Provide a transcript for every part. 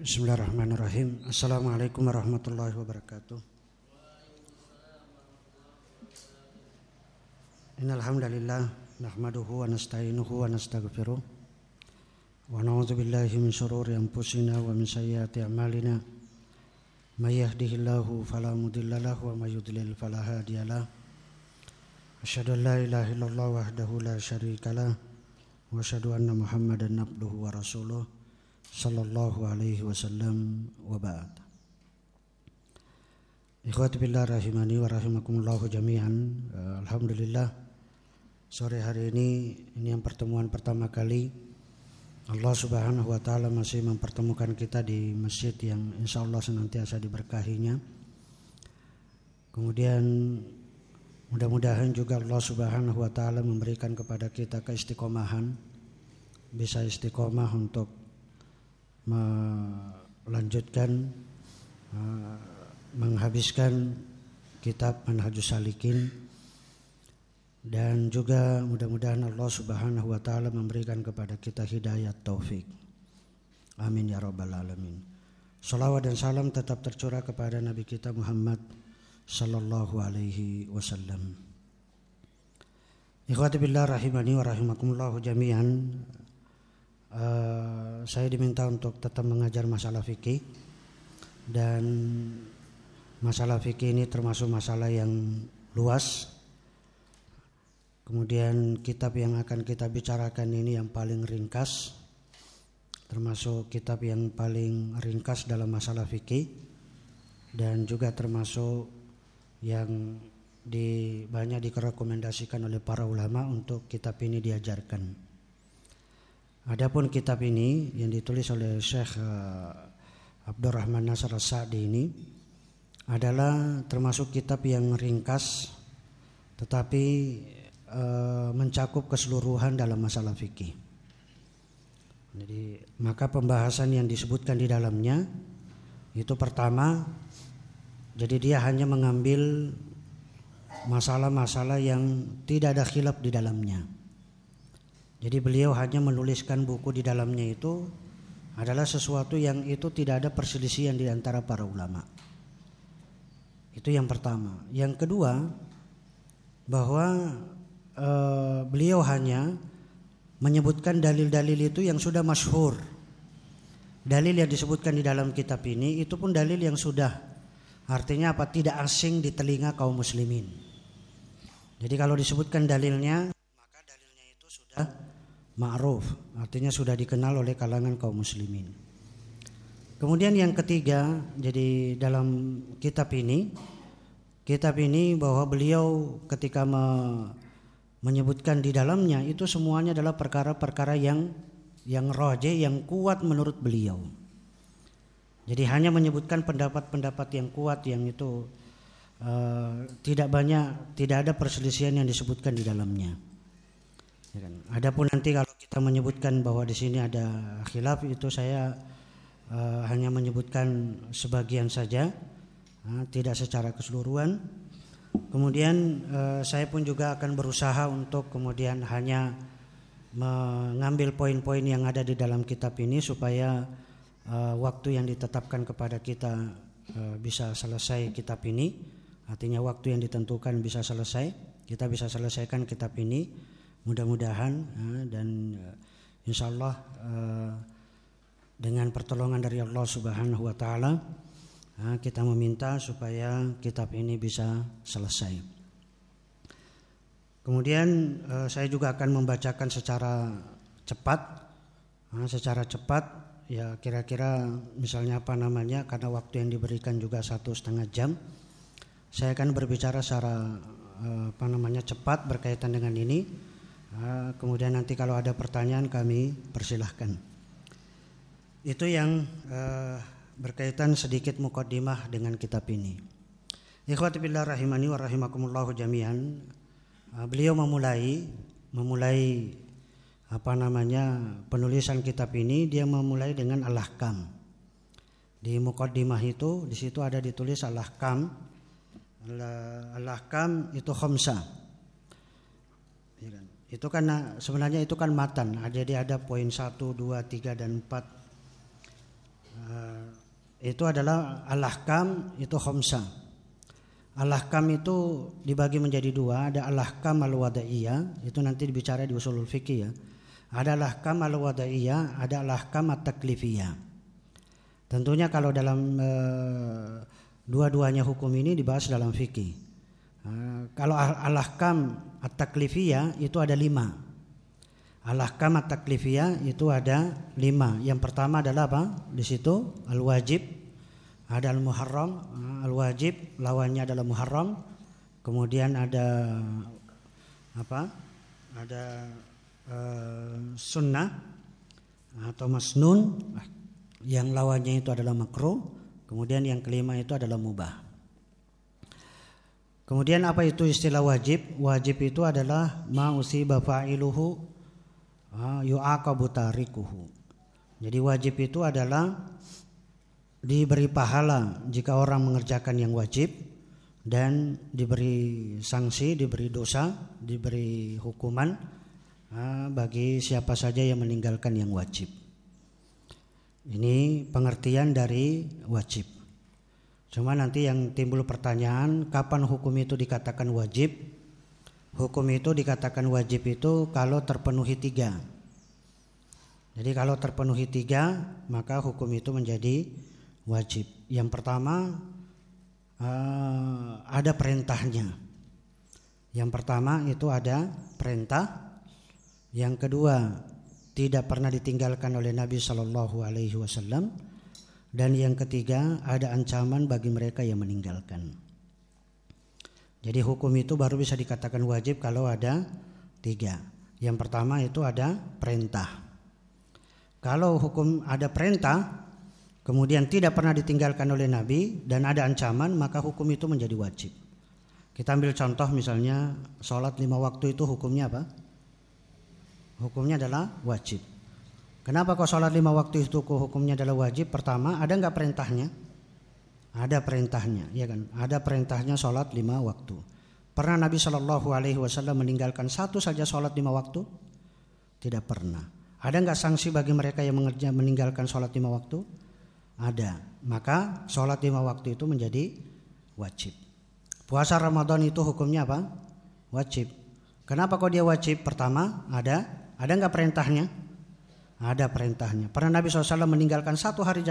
Bismillahirrahmanirrahim. Assalamualaikum warahmatullahi wabarakatuh. Innal hamdalillah nahmaduhu wa nasta'inuhu wa nastaghfiruh wa na'udzu billahi min shururi anfusina wa min sayyiati a'malina. May yahdihillahu fala mudilla lahu wa may yudlil fala hadiyalah. Asyhadu an la ilaha illallah wahdahu la syarika wa asyhadu anna Muhammadan abduhu wa rasuluh sallallahu alaihi wasallam wa ba'd. Ikhwati billah rahimani wa rahimakumullahu jami'an. Uh, Alhamdulillah sore hari ini ini yang pertemuan pertama kali Allah Subhanahu wa taala masih mempertemukan kita di masjid yang insya Allah senantiasa diberkahinya. Kemudian Mudah-mudahan juga Allah Subhanahu wa taala memberikan kepada kita keistiqomahan bisa istiqomah untuk melanjutkan uh, menghabiskan kitab Manhajus Salikin dan juga mudah-mudahan Allah Subhanahu wa taala memberikan kepada kita hidayah taufik. Amin ya rabbal alamin. Salawat dan salam tetap tercurah kepada Nabi kita Muhammad sallallahu alaihi wasallam. Ikhwati billah rahimani wa rahimakumullah jami'an. Uh, saya diminta untuk tetap mengajar masalah fikih dan masalah fikih ini termasuk masalah yang luas. Kemudian kitab yang akan kita bicarakan ini yang paling ringkas termasuk kitab yang paling ringkas dalam masalah fikih dan juga termasuk yang di, banyak direkomendasikan oleh para ulama untuk kitab ini diajarkan. Adapun kitab ini yang ditulis oleh Syekh uh, Abdurrahman Nasr Sa'di ini adalah termasuk kitab yang ringkas tetapi uh, mencakup keseluruhan dalam masalah fikih. Jadi maka pembahasan yang disebutkan di dalamnya itu pertama jadi dia hanya mengambil masalah-masalah yang tidak ada khilaf di dalamnya. Jadi beliau hanya menuliskan buku di dalamnya itu adalah sesuatu yang itu tidak ada perselisihan di antara para ulama. Itu yang pertama. Yang kedua bahwa e, beliau hanya menyebutkan dalil-dalil itu yang sudah masyhur. Dalil yang disebutkan di dalam kitab ini itu pun dalil yang sudah Artinya apa? Tidak asing di telinga kaum muslimin. Jadi kalau disebutkan dalilnya, maka dalilnya itu sudah ma'ruf, artinya sudah dikenal oleh kalangan kaum muslimin. Kemudian yang ketiga, jadi dalam kitab ini, kitab ini bahwa beliau ketika me, menyebutkan di dalamnya itu semuanya adalah perkara-perkara yang yang roje, yang kuat menurut beliau. Jadi hanya menyebutkan pendapat-pendapat yang kuat yang itu uh, tidak banyak, tidak ada perselisihan yang disebutkan di dalamnya. Ya kan? Adapun nanti kalau kita menyebutkan bahwa di sini ada khilaf itu saya uh, hanya menyebutkan sebagian saja, uh, tidak secara keseluruhan. Kemudian uh, saya pun juga akan berusaha untuk kemudian hanya mengambil poin-poin yang ada di dalam kitab ini supaya uh, waktu yang ditetapkan kepada kita uh, bisa selesai kitab ini artinya waktu yang ditentukan bisa selesai kita bisa selesaikan kitab ini mudah-mudahan uh, dan uh, insya Allah uh, dengan pertolongan dari Allah Subhanahu Wa Taala kita meminta supaya kitab ini bisa selesai. Kemudian saya juga akan membacakan secara cepat, secara cepat ya kira-kira misalnya apa namanya karena waktu yang diberikan juga satu setengah jam saya akan berbicara secara eh, apa namanya cepat berkaitan dengan ini eh, kemudian nanti kalau ada pertanyaan kami persilahkan itu yang uh, berkaitan sedikit mukaddimah dengan kitab ini ikhwati billah rahimani wa rahimakumullah jami'an beliau memulai memulai apa namanya penulisan kitab ini dia memulai dengan al-ahkam. Di mukaddimah itu di situ ada ditulis al-ahkam. Al-ahkam itu khamsa. Itu kan sebenarnya itu kan matan. Jadi ada poin 1, 2, 3 dan 4. Uh, itu adalah al-ahkam itu khomsa. Al-ahkam itu dibagi menjadi dua, ada al-ahkam al-wadaiyah, itu nanti dibicara di usulul fikih ya. Ada al-ahkam al-wadaiyah, ada al-ahkam at-taklifiyah. Tentunya kalau dalam e, dua-duanya hukum ini dibahas dalam fikih. E, kalau al-ahkam at-taklifiyah itu ada lima. Al-ahkam at-taklifiyah itu ada lima. Yang pertama adalah apa? Di situ al-wajib, ada al-muharram, al-wajib lawannya adalah muharram. Kemudian ada apa? Ada uh, sunnah atau masnun yang lawannya itu adalah makruh. Kemudian yang kelima itu adalah mubah. Kemudian apa itu istilah wajib? Wajib itu adalah ma usiba fa'iluhu yu'aqabu tarikuhu. Jadi wajib itu adalah diberi pahala jika orang mengerjakan yang wajib dan diberi sanksi, diberi dosa, diberi hukuman bagi siapa saja yang meninggalkan yang wajib. Ini pengertian dari wajib. Cuma nanti yang timbul pertanyaan, kapan hukum itu dikatakan wajib? Hukum itu dikatakan wajib itu kalau terpenuhi tiga. Jadi kalau terpenuhi tiga, maka hukum itu menjadi wajib. Yang pertama uh, ada perintahnya. Yang pertama itu ada perintah. Yang kedua tidak pernah ditinggalkan oleh Nabi Shallallahu Alaihi Wasallam. Dan yang ketiga ada ancaman bagi mereka yang meninggalkan. Jadi hukum itu baru bisa dikatakan wajib kalau ada tiga. Yang pertama itu ada perintah. Kalau hukum ada perintah, kemudian tidak pernah ditinggalkan oleh Nabi dan ada ancaman maka hukum itu menjadi wajib. Kita ambil contoh misalnya sholat lima waktu itu hukumnya apa? Hukumnya adalah wajib. Kenapa kok sholat lima waktu itu hukumnya adalah wajib? Pertama ada nggak perintahnya? Ada perintahnya, ya kan? Ada perintahnya sholat lima waktu. Pernah Nabi Shallallahu Alaihi Wasallam meninggalkan satu saja sholat lima waktu? Tidak pernah. Ada nggak sanksi bagi mereka yang meninggalkan sholat lima waktu? Ada. Maka sholat lima waktu itu menjadi wajib. Puasa Ramadan itu hukumnya apa? Wajib. Kenapa kok dia wajib? Pertama, ada ada nggak perintahnya? Ada perintahnya. Pernah Nabi SAW meninggalkan satu hari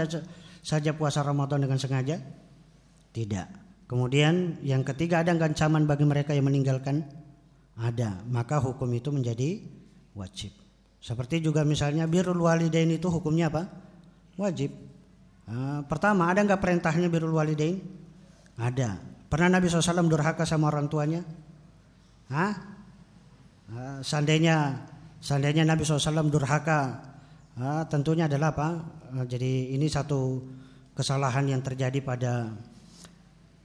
saja puasa Ramadan dengan sengaja? Tidak. Kemudian yang ketiga ada ancaman bagi mereka yang meninggalkan? Ada. Maka hukum itu menjadi wajib. Seperti juga misalnya birrul walidain itu hukumnya apa? Wajib. Uh, pertama, ada nggak perintahnya birrul walidain? Ada. Pernah Nabi SAW durhaka sama orang tuanya? Hah? Uh, seandainya seandainya Nabi SAW durhaka, uh, tentunya adalah apa? Uh, jadi ini satu kesalahan yang terjadi pada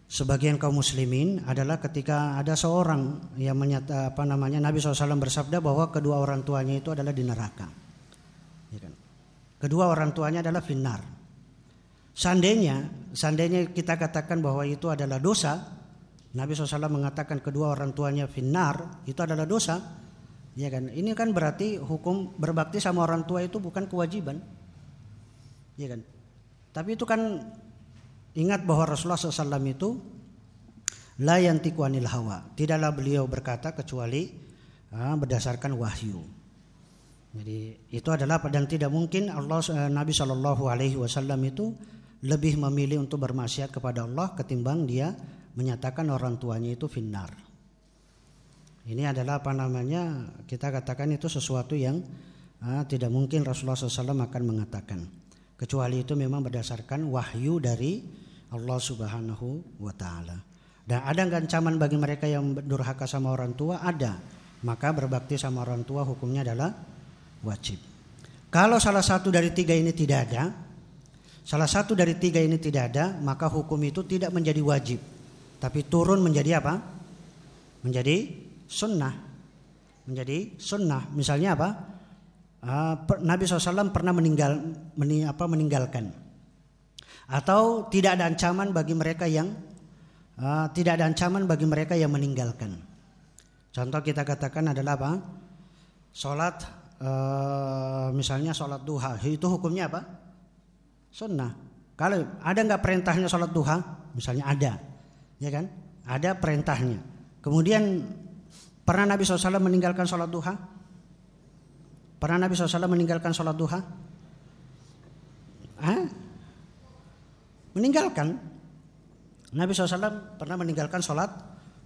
sebagian kaum muslimin adalah ketika ada seorang yang menyata apa namanya Nabi SAW bersabda bahwa kedua orang tuanya itu adalah di neraka. Ya kan? Kedua orang tuanya adalah finar. Seandainya, seandainya kita katakan bahwa itu adalah dosa, Nabi SAW mengatakan kedua orang tuanya finar, itu adalah dosa. Ya kan? Ini kan berarti hukum berbakti sama orang tua itu bukan kewajiban. Ya kan? Tapi itu kan ingat bahwa Rasulullah SAW itu la hawa. Tidaklah beliau berkata kecuali ah, berdasarkan wahyu. Jadi itu adalah dan tidak mungkin Allah eh, Nabi Shallallahu Alaihi Wasallam itu lebih memilih untuk bermaksiat kepada Allah ketimbang dia menyatakan orang tuanya itu finnar. Ini adalah apa namanya kita katakan itu sesuatu yang uh, tidak mungkin Rasulullah SAW akan mengatakan. Kecuali itu memang berdasarkan wahyu dari Allah Subhanahu wa taala. Dan ada nggak ancaman bagi mereka yang durhaka sama orang tua? Ada. Maka berbakti sama orang tua hukumnya adalah wajib. Kalau salah satu dari tiga ini tidak ada, salah satu dari tiga ini tidak ada, maka hukum itu tidak menjadi wajib, tapi turun menjadi apa? Menjadi sunnah. Menjadi sunnah. Misalnya apa? Uh, Nabi SAW pernah meninggal, meni, apa, meninggalkan. Atau tidak ada ancaman bagi mereka yang uh, tidak ada ancaman bagi mereka yang meninggalkan. Contoh kita katakan adalah apa? Sholat, uh, misalnya sholat duha, itu hukumnya apa? sunnah. Kalau ada nggak perintahnya sholat duha? Misalnya ada, ya kan? Ada perintahnya. Kemudian pernah Nabi SAW meninggalkan sholat duha? Pernah Nabi SAW meninggalkan sholat duha? Hah? Meninggalkan. Nabi SAW pernah meninggalkan sholat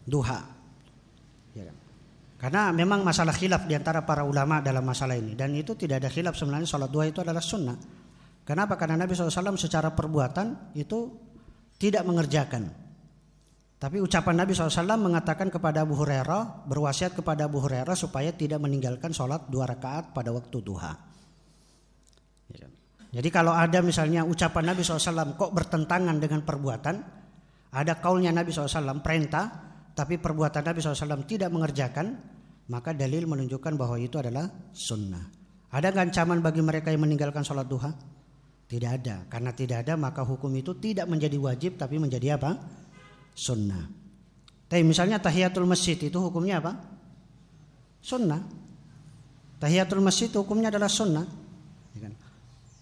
duha. Ya kan? Karena memang masalah khilaf di antara para ulama dalam masalah ini. Dan itu tidak ada khilaf sebenarnya sholat duha itu adalah sunnah. Kenapa? Karena Nabi SAW secara perbuatan itu tidak mengerjakan. Tapi ucapan Nabi SAW mengatakan kepada Abu Hurairah, berwasiat kepada Abu Hurairah supaya tidak meninggalkan sholat dua rakaat pada waktu duha. Ya? Jadi kalau ada misalnya ucapan Nabi SAW kok bertentangan dengan perbuatan, ada kaulnya Nabi SAW perintah, tapi perbuatan Nabi SAW tidak mengerjakan, maka dalil menunjukkan bahwa itu adalah sunnah. Ada ancaman bagi mereka yang meninggalkan sholat duha? Tidak ada. Karena tidak ada maka hukum itu tidak menjadi wajib tapi menjadi apa? Sunnah. Tapi misalnya tahiyatul masjid itu hukumnya apa? Sunnah. Tahiyatul masjid hukumnya adalah sunnah.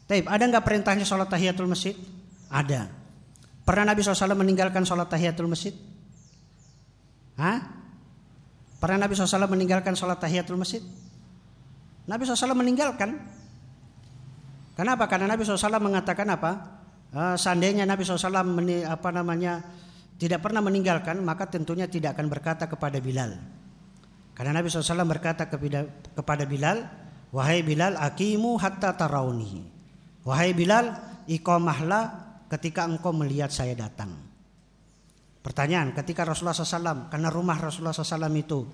Taib, ada nggak perintahnya sholat tahiyatul masjid? Ada. Pernah Nabi SAW meninggalkan sholat tahiyatul masjid? Hah? Pernah Nabi SAW meninggalkan sholat tahiyatul masjid? Nabi SAW meninggalkan. Kenapa? Karena Nabi SAW mengatakan apa? Uh, seandainya Nabi SAW meni, apa namanya tidak pernah meninggalkan, maka tentunya tidak akan berkata kepada Bilal. Karena Nabi SAW berkata kepada, Bilal, wahai Bilal, akimu hatta tarauni. Wahai Bilal, iqamahlah ketika engkau melihat saya datang. Pertanyaan, ketika Rasulullah SAW, karena rumah Rasulullah SAW itu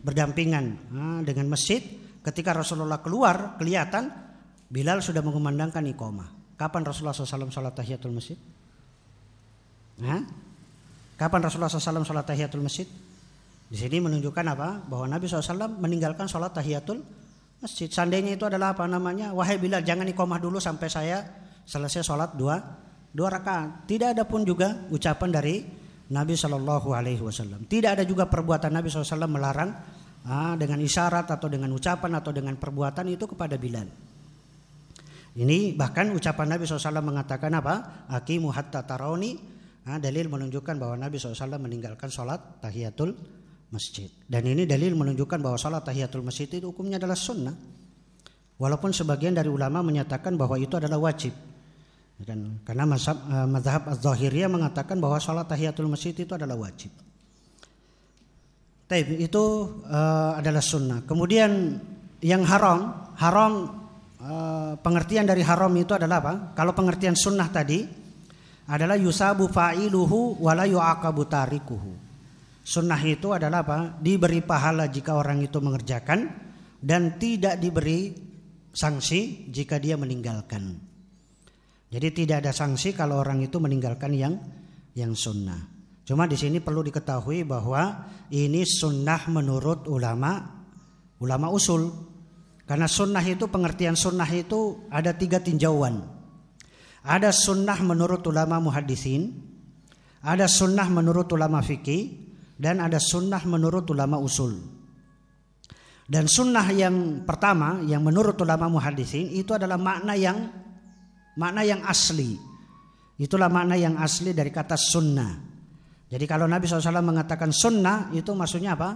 berdampingan dengan masjid, ketika Rasulullah keluar kelihatan Bilal sudah mengumandangkan iqamah. Kapan Rasulullah SAW sholat tahiyatul masjid? Hah? Kapan Rasulullah SAW sholat tahiyatul masjid? Di sini menunjukkan apa? Bahwa Nabi SAW meninggalkan sholat tahiyatul masjid. Seandainya itu adalah apa namanya? Wahai Bilal jangan ikomah dulu sampai saya selesai sholat dua dua rakaat. Tidak ada pun juga ucapan dari Nabi Shallallahu Alaihi Wasallam. Tidak ada juga perbuatan Nabi SAW melarang ah, dengan isyarat atau dengan ucapan atau dengan perbuatan itu kepada Bilal. Ini bahkan ucapan Nabi SAW mengatakan apa? Akimu hatta tarawni. Nah, dalil menunjukkan bahwa Nabi SAW meninggalkan sholat tahiyatul masjid. Dan ini dalil menunjukkan bahwa salat tahiyatul masjid itu hukumnya adalah sunnah. Walaupun sebagian dari ulama menyatakan bahwa itu adalah wajib. Dan karena mazhab, uh, mazhab az-zahiriyah mengatakan bahwa salat tahiyatul masjid itu adalah wajib. Taib itu uh, adalah sunnah. Kemudian yang haram, haram uh, pengertian dari haram itu adalah apa? Kalau pengertian sunnah tadi adalah yusabu fa'iluhu wala yu'aqabu tarikuhu. Sunnah itu adalah apa? Diberi pahala jika orang itu mengerjakan dan tidak diberi sanksi jika dia meninggalkan. Jadi tidak ada sanksi kalau orang itu meninggalkan yang yang sunnah. Cuma di sini perlu diketahui bahwa ini sunnah menurut ulama ulama usul. Karena sunnah itu pengertian sunnah itu ada tiga tinjauan. Ada sunnah menurut ulama muhadisin, ada sunnah menurut ulama fikih, dan ada sunnah menurut ulama usul. Dan sunnah yang pertama yang menurut ulama muhadisin itu adalah makna yang makna yang asli. Itulah makna yang asli dari kata sunnah. Jadi kalau Nabi SAW mengatakan sunnah itu maksudnya apa?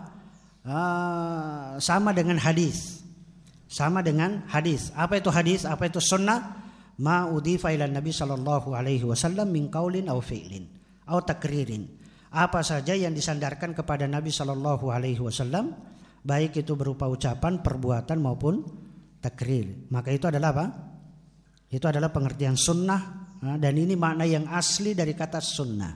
Uh, sama dengan hadis. Sama dengan hadis. Apa itu hadis? Apa itu sunnah? Ma udifa ila Nabi sallallahu alaihi wasallam min qaulin aw fi'lin aw takririn apa saja yang disandarkan kepada Nabi Shallallahu Alaihi Wasallam baik itu berupa ucapan, perbuatan maupun takrir. Maka itu adalah apa? Itu adalah pengertian sunnah dan ini makna yang asli dari kata sunnah.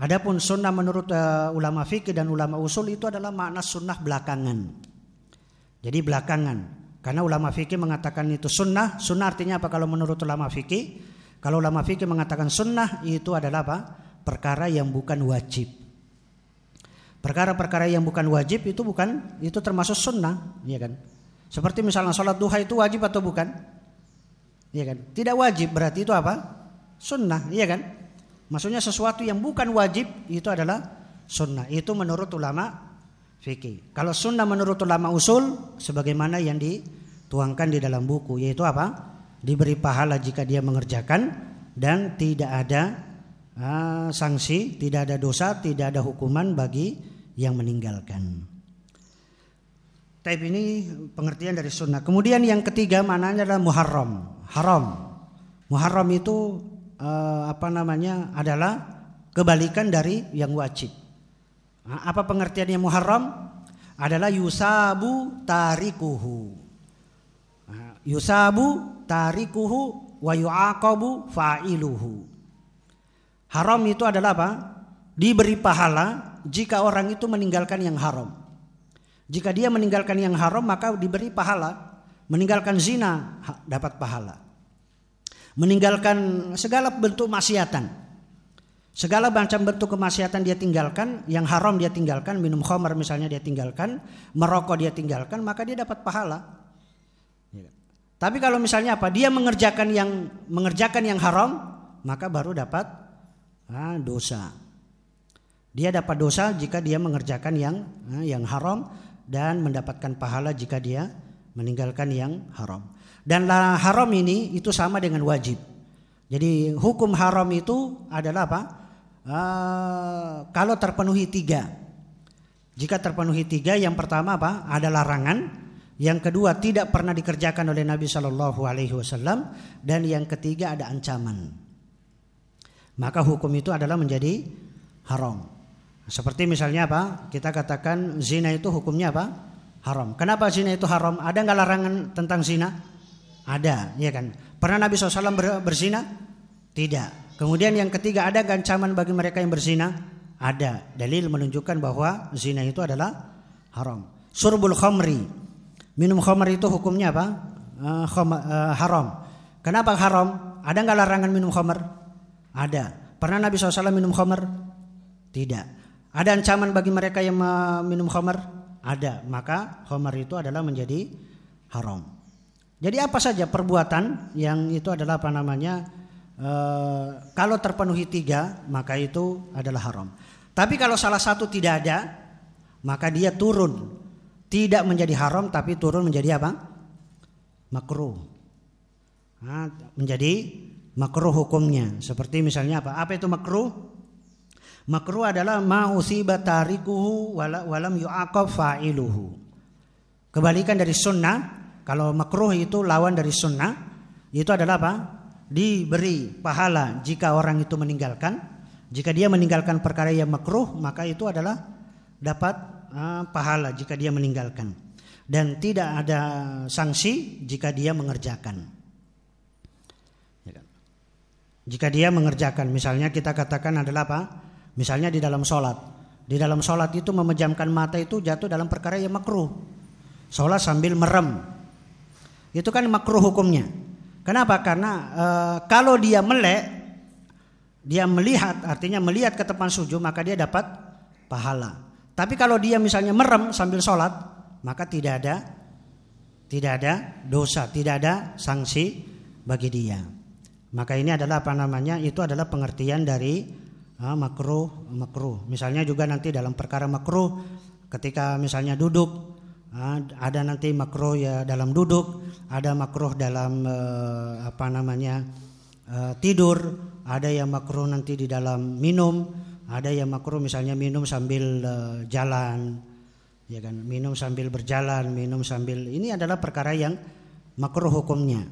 Adapun sunnah menurut uh, ulama fikih dan ulama usul itu adalah makna sunnah belakangan. Jadi belakangan. Karena ulama fikih mengatakan itu sunnah. Sunnah artinya apa kalau menurut ulama fikih? Kalau ulama fikih mengatakan sunnah itu adalah apa? perkara yang bukan wajib. Perkara-perkara yang bukan wajib itu bukan itu termasuk sunnah, ya kan? Seperti misalnya sholat duha itu wajib atau bukan? Ya kan? Tidak wajib berarti itu apa? Sunnah, iya kan? Maksudnya sesuatu yang bukan wajib itu adalah sunnah. Itu menurut ulama fikih. Kalau sunnah menurut ulama usul sebagaimana yang dituangkan di dalam buku yaitu apa? Diberi pahala jika dia mengerjakan dan tidak ada uh, sanksi, tidak ada dosa, tidak ada hukuman bagi yang meninggalkan. Taib ini pengertian dari sunnah. Kemudian yang ketiga maknanya adalah muharram, haram. Muharram itu uh, apa namanya adalah kebalikan dari yang wajib. Apa pengertiannya muharram? Adalah yusabu tarikuhu. Yusabu tarikuhu wa yu'aqabu fa'iluhu. Haram itu adalah apa? Diberi pahala jika orang itu meninggalkan yang haram. Jika dia meninggalkan yang haram maka diberi pahala. Meninggalkan zina dapat pahala. Meninggalkan segala bentuk maksiatan. Segala macam bentuk kemaksiatan dia tinggalkan, yang haram dia tinggalkan, minum khamar misalnya dia tinggalkan, merokok dia tinggalkan, maka dia dapat pahala. Ya. Tapi kalau misalnya apa? Dia mengerjakan yang mengerjakan yang haram, maka baru dapat ah, dosa. Dia dapat dosa jika dia mengerjakan yang ah, yang haram dan mendapatkan pahala jika dia meninggalkan yang haram. Dan haram ini itu sama dengan wajib. Jadi hukum haram itu adalah apa? Uh, kalau terpenuhi tiga. Jika terpenuhi tiga, yang pertama apa? Ada larangan. Yang kedua tidak pernah dikerjakan oleh Nabi Shallallahu Alaihi Wasallam. Dan yang ketiga ada ancaman. Maka hukum itu adalah menjadi haram. Seperti misalnya apa? Kita katakan zina itu hukumnya apa? Haram. Kenapa zina itu haram? Ada nggak larangan tentang zina? Ada, ya kan? Pernah Nabi SAW berzina? Tidak. Kemudian yang ketiga ada ancaman bagi mereka yang berzina? Ada. Dalil menunjukkan bahwa zina itu adalah haram. Surbul khamri. Minum khamr itu hukumnya apa? Uh, khom, uh, haram. Kenapa haram? Ada nggak larangan minum khamr? Ada. Pernah Nabi SAW minum khamr? Tidak. Ada ancaman bagi mereka yang minum khamar? Ada. Maka khamar itu adalah menjadi haram. Jadi apa saja perbuatan yang itu adalah apa namanya? E, kalau terpenuhi tiga maka itu adalah haram. Tapi kalau salah satu tidak ada maka dia turun. Tidak menjadi haram tapi turun menjadi apa? Makruh. Nah, menjadi makruh hukumnya. Seperti misalnya apa? Apa itu makruh? Makruh adalah ma usiba tarikuhu walam yu'aqab fa'iluhu. Kebalikan dari sunnah, kalau makruh itu lawan dari sunnah, itu adalah apa? Diberi pahala jika orang itu meninggalkan. Jika dia meninggalkan perkara yang makruh, maka itu adalah dapat uh, pahala jika dia meninggalkan. Dan tidak ada sanksi jika dia mengerjakan. Ya kan? Jika dia mengerjakan, misalnya kita katakan adalah apa? Misalnya di dalam sholat. Di dalam sholat itu memejamkan mata itu jatuh dalam perkara yang makruh. Sholat sambil merem. Itu kan makruh hukumnya. Kenapa? Karena e, kalau dia melek, dia melihat, artinya melihat ke depan sujud, maka dia dapat pahala. Tapi kalau dia misalnya merem sambil sholat, maka tidak ada tidak ada dosa, tidak ada sanksi bagi dia. Maka ini adalah apa namanya? Itu adalah pengertian dari ah, makruh makruh misalnya juga nanti dalam perkara makruh ketika misalnya duduk ada nanti makruh ya dalam duduk ada makruh dalam eh, apa namanya eh, tidur ada yang makruh nanti di dalam minum ada yang makruh misalnya minum sambil eh, jalan ya kan minum sambil berjalan minum sambil ini adalah perkara yang makruh hukumnya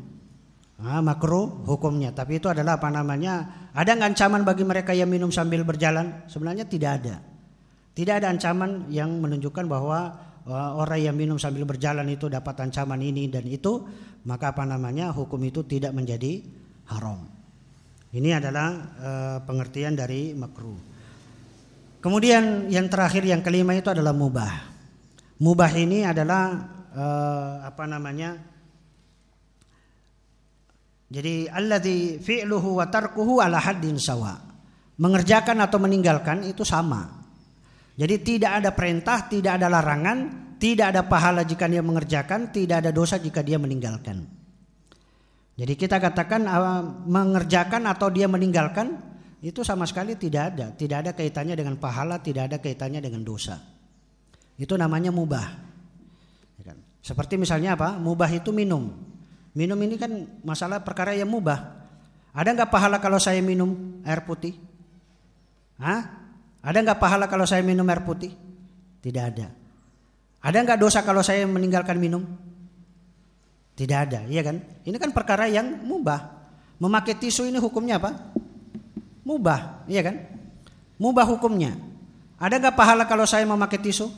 Nah, makruh hukumnya, tapi itu adalah apa namanya? Ada ancaman bagi mereka yang minum sambil berjalan? Sebenarnya tidak ada. Tidak ada ancaman yang menunjukkan bahwa uh, orang yang minum sambil berjalan itu dapat ancaman ini dan itu, maka apa namanya? Hukum itu tidak menjadi haram. Ini adalah uh, pengertian dari makruh. Kemudian yang terakhir yang kelima itu adalah mubah. Mubah ini adalah uh, apa namanya? Jadi alladzi fi'luhu wa tarkuhu ala haddin sawa. Mengerjakan atau meninggalkan itu sama. Jadi tidak ada perintah, tidak ada larangan, tidak ada pahala jika dia mengerjakan, tidak ada dosa jika dia meninggalkan. Jadi kita katakan uh, mengerjakan atau dia meninggalkan itu sama sekali tidak ada, tidak ada kaitannya dengan pahala, tidak ada kaitannya dengan dosa. Itu namanya mubah. Ya kan? Seperti misalnya apa? Mubah itu minum. Minum ini kan masalah perkara yang mubah. Ada nggak pahala kalau saya minum air putih? Hah? Ada nggak pahala kalau saya minum air putih? Tidak ada. Ada nggak dosa kalau saya meninggalkan minum? Tidak ada, iya kan? Ini kan perkara yang mubah. Memakai tisu ini hukumnya apa? Mubah, iya kan? Mubah hukumnya. Ada nggak pahala kalau saya memakai tisu?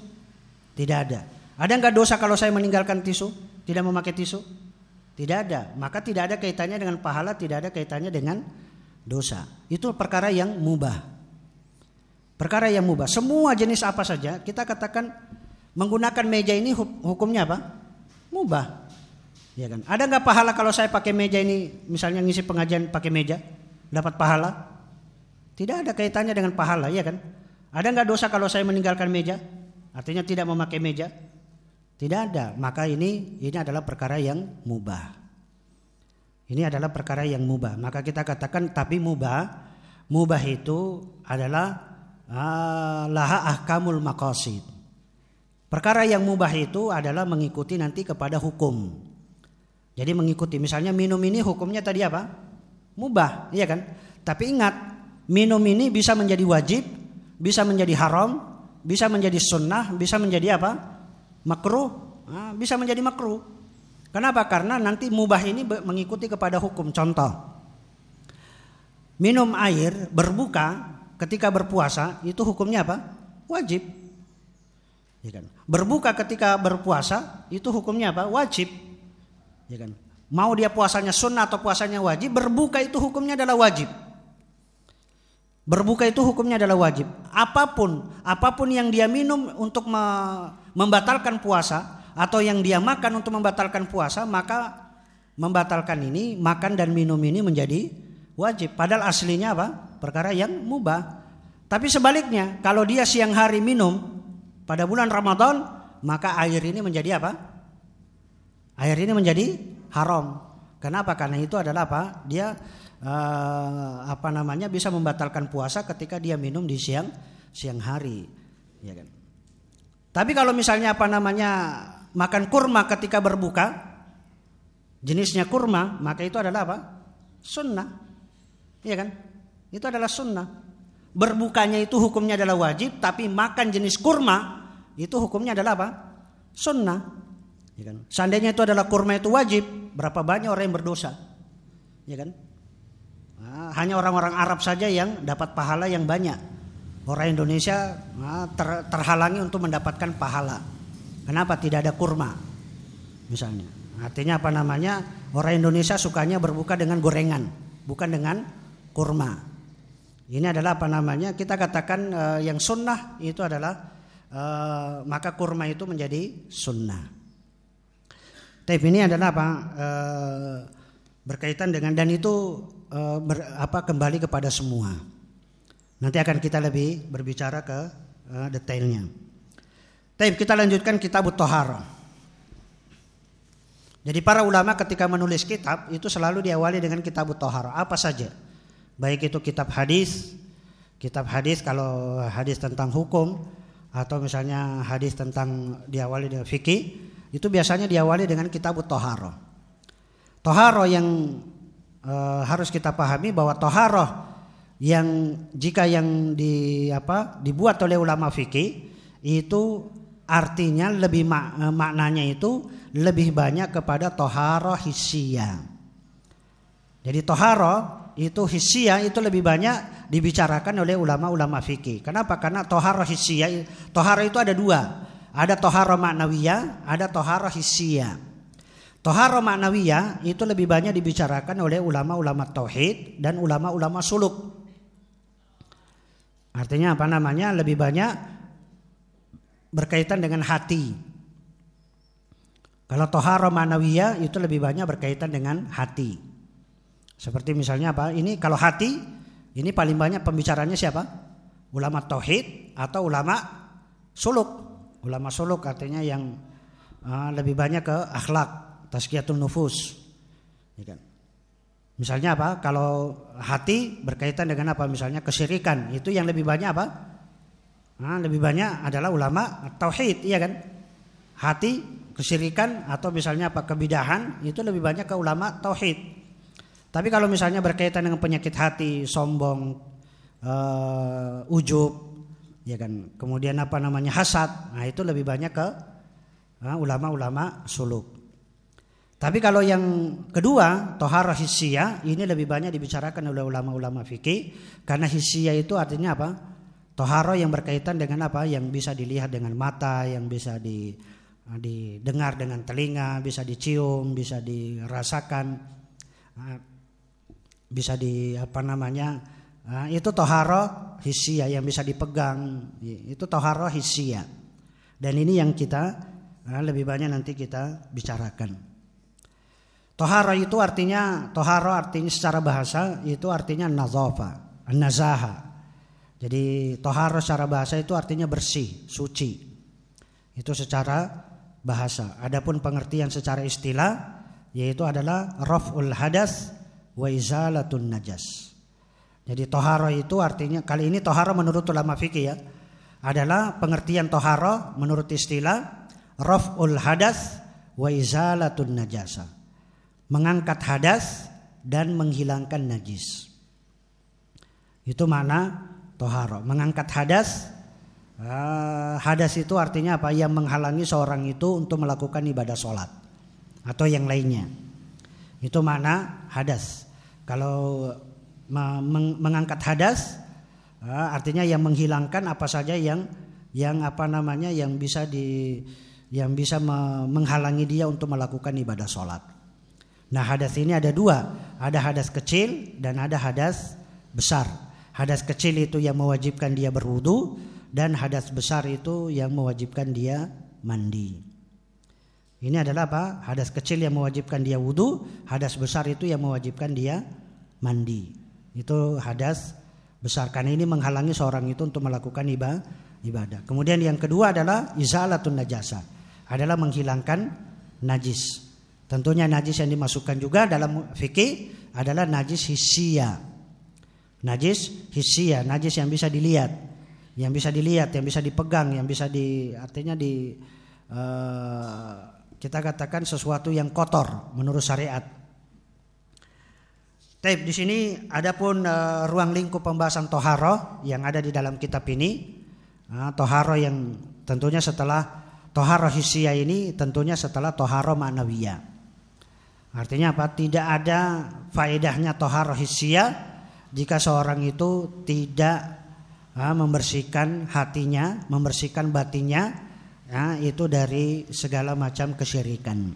Tidak ada. Ada nggak dosa kalau saya meninggalkan tisu? Tidak memakai tisu? Tidak ada. Maka tidak ada kaitannya dengan pahala, tidak ada kaitannya dengan dosa. Itu perkara yang mubah. Perkara yang mubah. Semua jenis apa saja kita katakan menggunakan meja ini hukumnya apa? Mubah. Ya kan? Ada nggak pahala kalau saya pakai meja ini, misalnya ngisi pengajian pakai meja, dapat pahala? Tidak ada kaitannya dengan pahala, ya kan? Ada nggak dosa kalau saya meninggalkan meja? Artinya tidak memakai meja? Tidak ada. Maka ini ini adalah perkara yang mubah. Ini adalah perkara yang mubah. Maka kita katakan tapi mubah, mubah itu adalah laha ahkamul maqasid. Perkara yang mubah itu adalah mengikuti nanti kepada hukum. Jadi mengikuti misalnya minum ini hukumnya tadi apa? Mubah, iya kan? Tapi ingat, minum ini bisa menjadi wajib, bisa menjadi haram, bisa menjadi sunnah, bisa menjadi apa? makruh nah, bisa menjadi makruh. Kenapa? Karena nanti mubah ini mengikuti kepada hukum. Contoh, minum air berbuka ketika berpuasa itu hukumnya apa? Wajib. Ya kan? Berbuka ketika berpuasa itu hukumnya apa? Wajib. Ya kan? Mau dia puasanya sunnah atau puasanya wajib, berbuka itu hukumnya adalah wajib. Berbuka itu hukumnya adalah wajib. Apa pun, apa pun yang dia minum untuk membatalkan puasa atau yang dia makan untuk membatalkan puasa, maka membatalkan ini makan dan minum ini menjadi wajib. Padahal aslinya apa? Perkara yang mubah. Tapi sebaliknya, kalau dia siang hari minum pada bulan Ramadan, maka air ini menjadi apa? Air ini menjadi haram. Kenapa? Karena itu adalah apa? Dia uh, apa namanya bisa membatalkan puasa ketika dia minum di siang siang hari, ya kan. Tapi kalau misalnya apa namanya makan kurma ketika berbuka, jenisnya kurma, maka itu adalah apa? Sunnah, ya kan? Itu adalah sunnah. Berbukanya itu hukumnya adalah wajib, tapi makan jenis kurma itu hukumnya adalah apa? Sunnah. Ya kan? Seandainya itu adalah kurma itu wajib, berapa banyak orang yang berdosa? Ya kan? Nah, hanya orang-orang Arab saja yang dapat pahala yang banyak. Orang Indonesia nah, ter, terhalangi untuk mendapatkan pahala. Kenapa tidak ada kurma? Misalnya. Artinya apa namanya? Orang Indonesia sukanya berbuka dengan gorengan, bukan dengan kurma. Ini adalah apa namanya? Kita katakan uh, yang sunnah itu adalah uh, maka kurma itu menjadi sunnah. Tapi ini adalah apa? Uh, berkaitan dengan dan itu uh, ber, apa kembali kepada semua. Nanti akan kita lebih berbicara ke uh, detailnya. Tapi kita lanjutkan kitab Tohara. Jadi para ulama ketika menulis kitab itu selalu diawali dengan kitab Tohara. Apa saja. Baik itu kitab hadis, kitab hadis kalau hadis tentang hukum atau misalnya hadis tentang diawali dengan fikih itu biasanya diawali dengan kitab Tohara. Tohara yang e, harus kita pahami bahwa toharoh yang jika yang di apa dibuat oleh ulama fikih itu artinya lebih mak, e, maknanya itu lebih banyak kepada toharoh hisia. Jadi toharoh itu hisia itu lebih banyak dibicarakan oleh ulama-ulama fikih. Kenapa? Karena toharoh hisia, toharoh itu ada dua. Ada toharoh maknawiyah, ada toharoh hisia. Toharo maknawiyah itu lebih banyak dibicarakan oleh ulama-ulama tauhid dan ulama-ulama suluk. Artinya apa namanya? Lebih banyak berkaitan dengan hati. Kalau toharo maknawiyah itu lebih banyak berkaitan dengan hati. Seperti misalnya apa? Ini kalau hati ini paling banyak pembicaranya siapa? Ulama tauhid atau ulama suluk. Ulama suluk artinya yang uh, lebih banyak ke akhlak tazkiyatun nufus. Ya kan? Misalnya apa? Kalau hati berkaitan dengan apa? Misalnya kesyirikan, itu yang lebih banyak apa? Nah, lebih banyak adalah ulama tauhid, iya kan? Hati kesyirikan atau misalnya apa kebidahan itu lebih banyak ke ulama tauhid. Tapi kalau misalnya berkaitan dengan penyakit hati, sombong, uh, ujub, ya kan, kemudian apa namanya hasad, nah itu lebih banyak ke uh, ulama-ulama suluk. Tapi kalau yang kedua, tohara hissiyah, ini lebih banyak dibicarakan oleh ulama-ulama fikih karena hissiyah itu artinya apa? Tohara yang berkaitan dengan apa? Yang bisa dilihat dengan mata, yang bisa di, didengar dengan telinga, bisa dicium, bisa dirasakan. Nah, bisa di apa namanya uh, itu toharo hisia yang bisa dipegang. Itu toharo hisia. Dan ini yang kita uh, lebih banyak nanti kita bicarakan. Toharo itu artinya toharo artinya secara bahasa itu artinya nazofa nazaha. Jadi toharo secara bahasa itu artinya bersih suci. Itu secara bahasa. Adapun pengertian secara istilah yaitu adalah raful hadas wa izalatun najas. Jadi toharo itu artinya kali ini toharo menurut ulama fikih ya adalah pengertian toharo menurut istilah raf'ul hadas wa izalatun najasa. Mengangkat hadas dan menghilangkan najis. Itu mana toharo. Mengangkat hadas Uh, hadas itu artinya apa? Yang menghalangi seorang itu untuk melakukan ibadah sholat atau yang lainnya. Itu mana hadas. Kalau mengangkat hadas artinya yang menghilangkan apa saja yang yang apa namanya yang bisa di yang bisa menghalangi dia untuk melakukan ibadah sholat. Nah hadas ini ada dua, ada hadas kecil dan ada hadas besar. Hadas kecil itu yang mewajibkan dia berwudu dan hadas besar itu yang mewajibkan dia mandi. Ini adalah apa? Hadas kecil yang mewajibkan dia wudhu, hadas besar itu yang mewajibkan dia mandi. Itu hadas besar karena ini menghalangi seorang itu untuk melakukan ibadah. Kemudian yang kedua adalah izalatun najasa, adalah menghilangkan najis. Tentunya najis yang dimasukkan juga dalam fikih adalah najis hisia. Najis hisia, najis yang bisa dilihat, yang bisa dilihat, yang bisa dipegang, yang bisa di artinya di uh, kita katakan sesuatu yang kotor menurut syariat. Tapi di sini ada pun uh, ruang lingkup pembahasan toharo yang ada di dalam kitab ini. Uh, toharo yang tentunya setelah toharo hisia ini tentunya setelah toharo ma'nawiyah. Artinya apa? Tidak ada faedahnya toharo hisia jika seorang itu tidak uh, membersihkan hatinya, membersihkan batinnya ya, itu dari segala macam kesyirikan.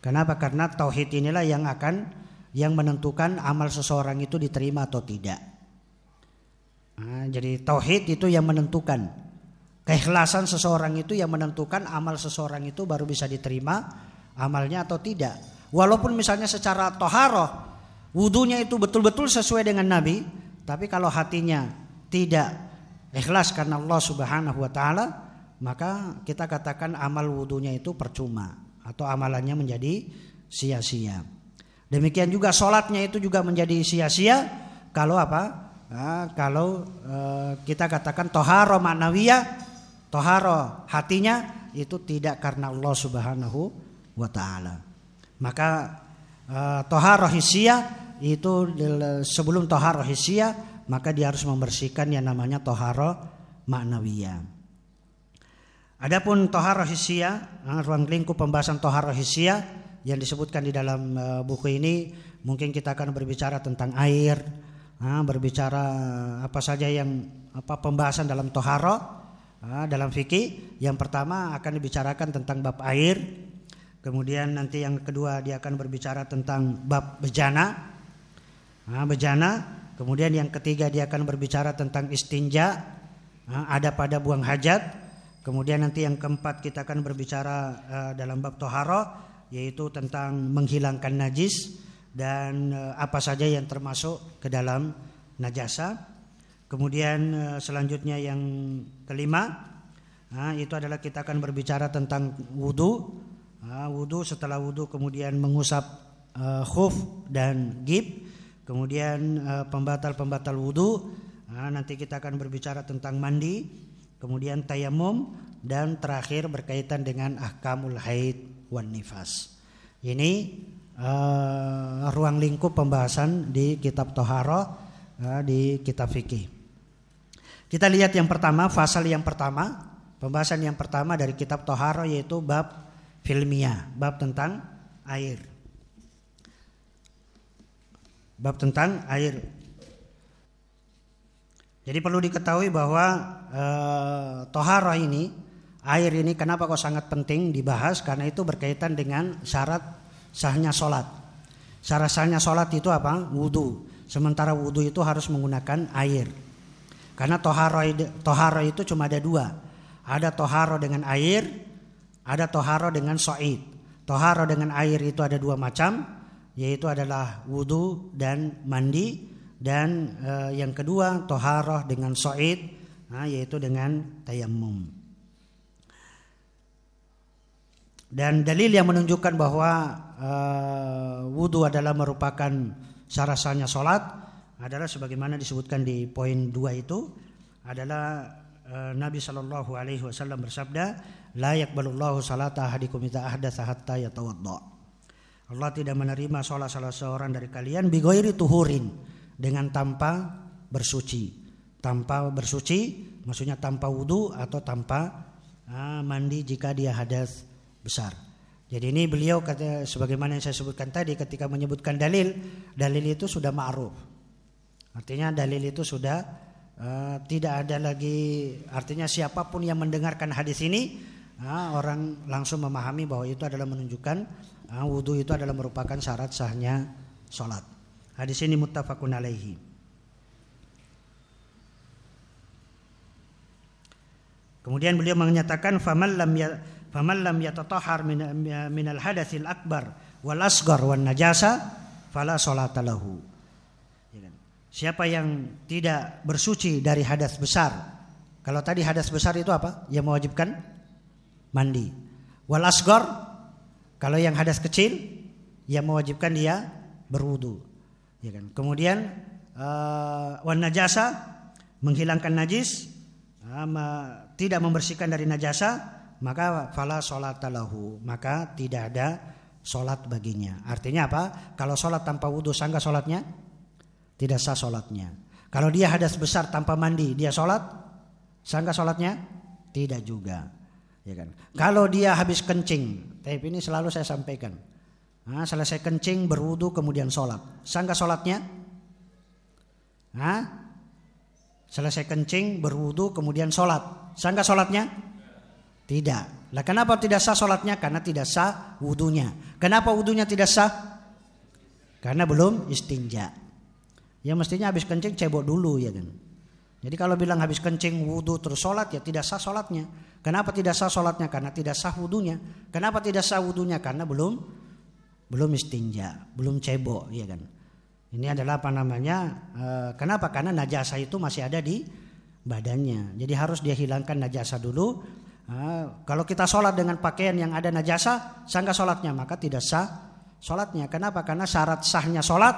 Kenapa? Karena tauhid inilah yang akan yang menentukan amal seseorang itu diterima atau tidak. Nah, jadi tauhid itu yang menentukan keikhlasan seseorang itu yang menentukan amal seseorang itu baru bisa diterima amalnya atau tidak. Walaupun misalnya secara toharoh wudhunya itu betul-betul sesuai dengan Nabi, tapi kalau hatinya tidak ikhlas karena Allah Subhanahu Wa Taala, maka kita katakan amal wudhunya itu percuma atau amalannya menjadi sia-sia. Demikian juga sholatnya itu juga menjadi sia-sia kalau apa? Nah, kalau eh, kita katakan toharo maknawiyah, toharo hatinya itu tidak karena Allah Subhanahu wa taala. Maka eh, toharo hisia itu sebelum toharo hisia maka dia harus membersihkan yang namanya toharo maknawiyah. Adapun toharoh hisia, ah, ruang lingkup pembahasan toharoh hisia yang disebutkan di dalam eh, buku ini, mungkin kita akan berbicara tentang air, ah, berbicara apa saja yang apa pembahasan dalam toharoh ah, dalam fikih. Yang pertama akan dibicarakan tentang bab air, kemudian nanti yang kedua dia akan berbicara tentang bab bejana, bejana. Kemudian yang ketiga dia akan berbicara tentang istinja, ada pada buang hajat. Kemudian nanti yang keempat kita akan berbicara uh, dalam bab toharo yaitu tentang menghilangkan najis dan uh, apa saja yang termasuk ke dalam najasa. Kemudian uh, selanjutnya yang kelima uh, itu adalah kita akan berbicara tentang wudhu. Uh, wudhu setelah wudhu kemudian mengusap uh, khuf dan gib. Kemudian uh, pembatal-pembatal wudhu. Uh, nanti kita akan berbicara tentang mandi kemudian tayamum dan terakhir berkaitan dengan ahkamul haid wan nifas. Ini uh, ruang lingkup pembahasan di kitab Toharo uh, di kitab fikih. Kita lihat yang pertama, fasal yang pertama, pembahasan yang pertama dari kitab Toharo yaitu bab filmia, bab tentang air. Bab tentang air. Jadi perlu diketahui bahwa uh, Toharo ini, air ini kenapa kok sangat penting dibahas karena itu berkaitan dengan syarat sahnya sholat. Syarat sahnya sholat itu apa? Wudhu. Sementara wudhu itu harus menggunakan air. Karena toharo, toharo itu cuma ada dua. Ada toharo dengan air, ada toharo dengan so'id. Toharo dengan air itu ada dua macam, yaitu adalah wudhu dan mandi. Dan eh, yang kedua toharo dengan so'id, nah, yaitu dengan tayamum. Dan dalil yang menunjukkan bahwa uh, wudhu adalah merupakan syarat sholat adalah sebagaimana disebutkan di poin dua itu adalah uh, Nabi Shallallahu Alaihi Wasallam bersabda, la yakbalullahu salata ahadikum idza ahdatsa hatta yatawadda. Allah tidak menerima sholat salah seorang dari kalian bigoiri tuhurin dengan tanpa bersuci. Tanpa bersuci maksudnya tanpa wudhu atau tanpa uh, mandi jika dia hadas besar. Jadi ini beliau kata sebagaimana yang saya sebutkan tadi ketika menyebutkan dalil, dalil itu sudah ma'ruf. Artinya dalil itu sudah uh, tidak ada lagi artinya siapa pun yang mendengarkan hadis ini uh, orang langsung memahami bahwa itu adalah menunjukkan uh, wudhu itu adalah merupakan syarat sahnya sholat. Hadis ini muttafaqun alaihi. Kemudian beliau menyatakan faman lam ya faman min min al hadatsil akbar wal asghar wan najasa fala salata lahu. Ya kan? siapa yang tidak bersuci dari hadas besar kalau tadi hadas besar itu apa? Yang mewajibkan? Mandi. Wal asghar kalau yang hadas kecil yang mewajibkan dia berwudu. Ya kan? Kemudian uh, wan najasa menghilangkan najis tidak membersihkan dari najasa maka fala sholat lahu. Maka tidak ada sholat baginya. Artinya apa? Kalau sholat tanpa wudhu sangka sholatnya? Tidak sah sholatnya. Kalau dia hadas besar tanpa mandi dia sholat? Sangka sholatnya? Tidak juga. Ya kan? Kalau dia habis kencing tapi ini selalu saya sampaikan. Nah, selesai kencing berwudhu kemudian sholat. Sangka sholatnya? Nah, selesai kencing berwudhu kemudian sholat sangka sholatnya tidak. Lah kenapa tidak sah sholatnya? Karena tidak sah wudhunya. Kenapa wudhunya tidak sah? Karena belum istinja. Ya mestinya habis kencing cebok dulu ya kan. Jadi kalau bilang habis kencing wudhu terus sholat ya tidak sah sholatnya. Kenapa tidak sah sholatnya? Karena tidak sah wudhunya. Kenapa tidak sah wudhunya? Karena belum belum istinja, belum cebok ya kan. Ini adalah apa namanya? E, kenapa? Karena najasa itu masih ada di badannya. Jadi harus dia hilangkan najasa dulu kalau kita sholat dengan pakaian yang ada najasa, sangka sholatnya maka tidak sah sholatnya. Kenapa? Karena syarat sahnya sholat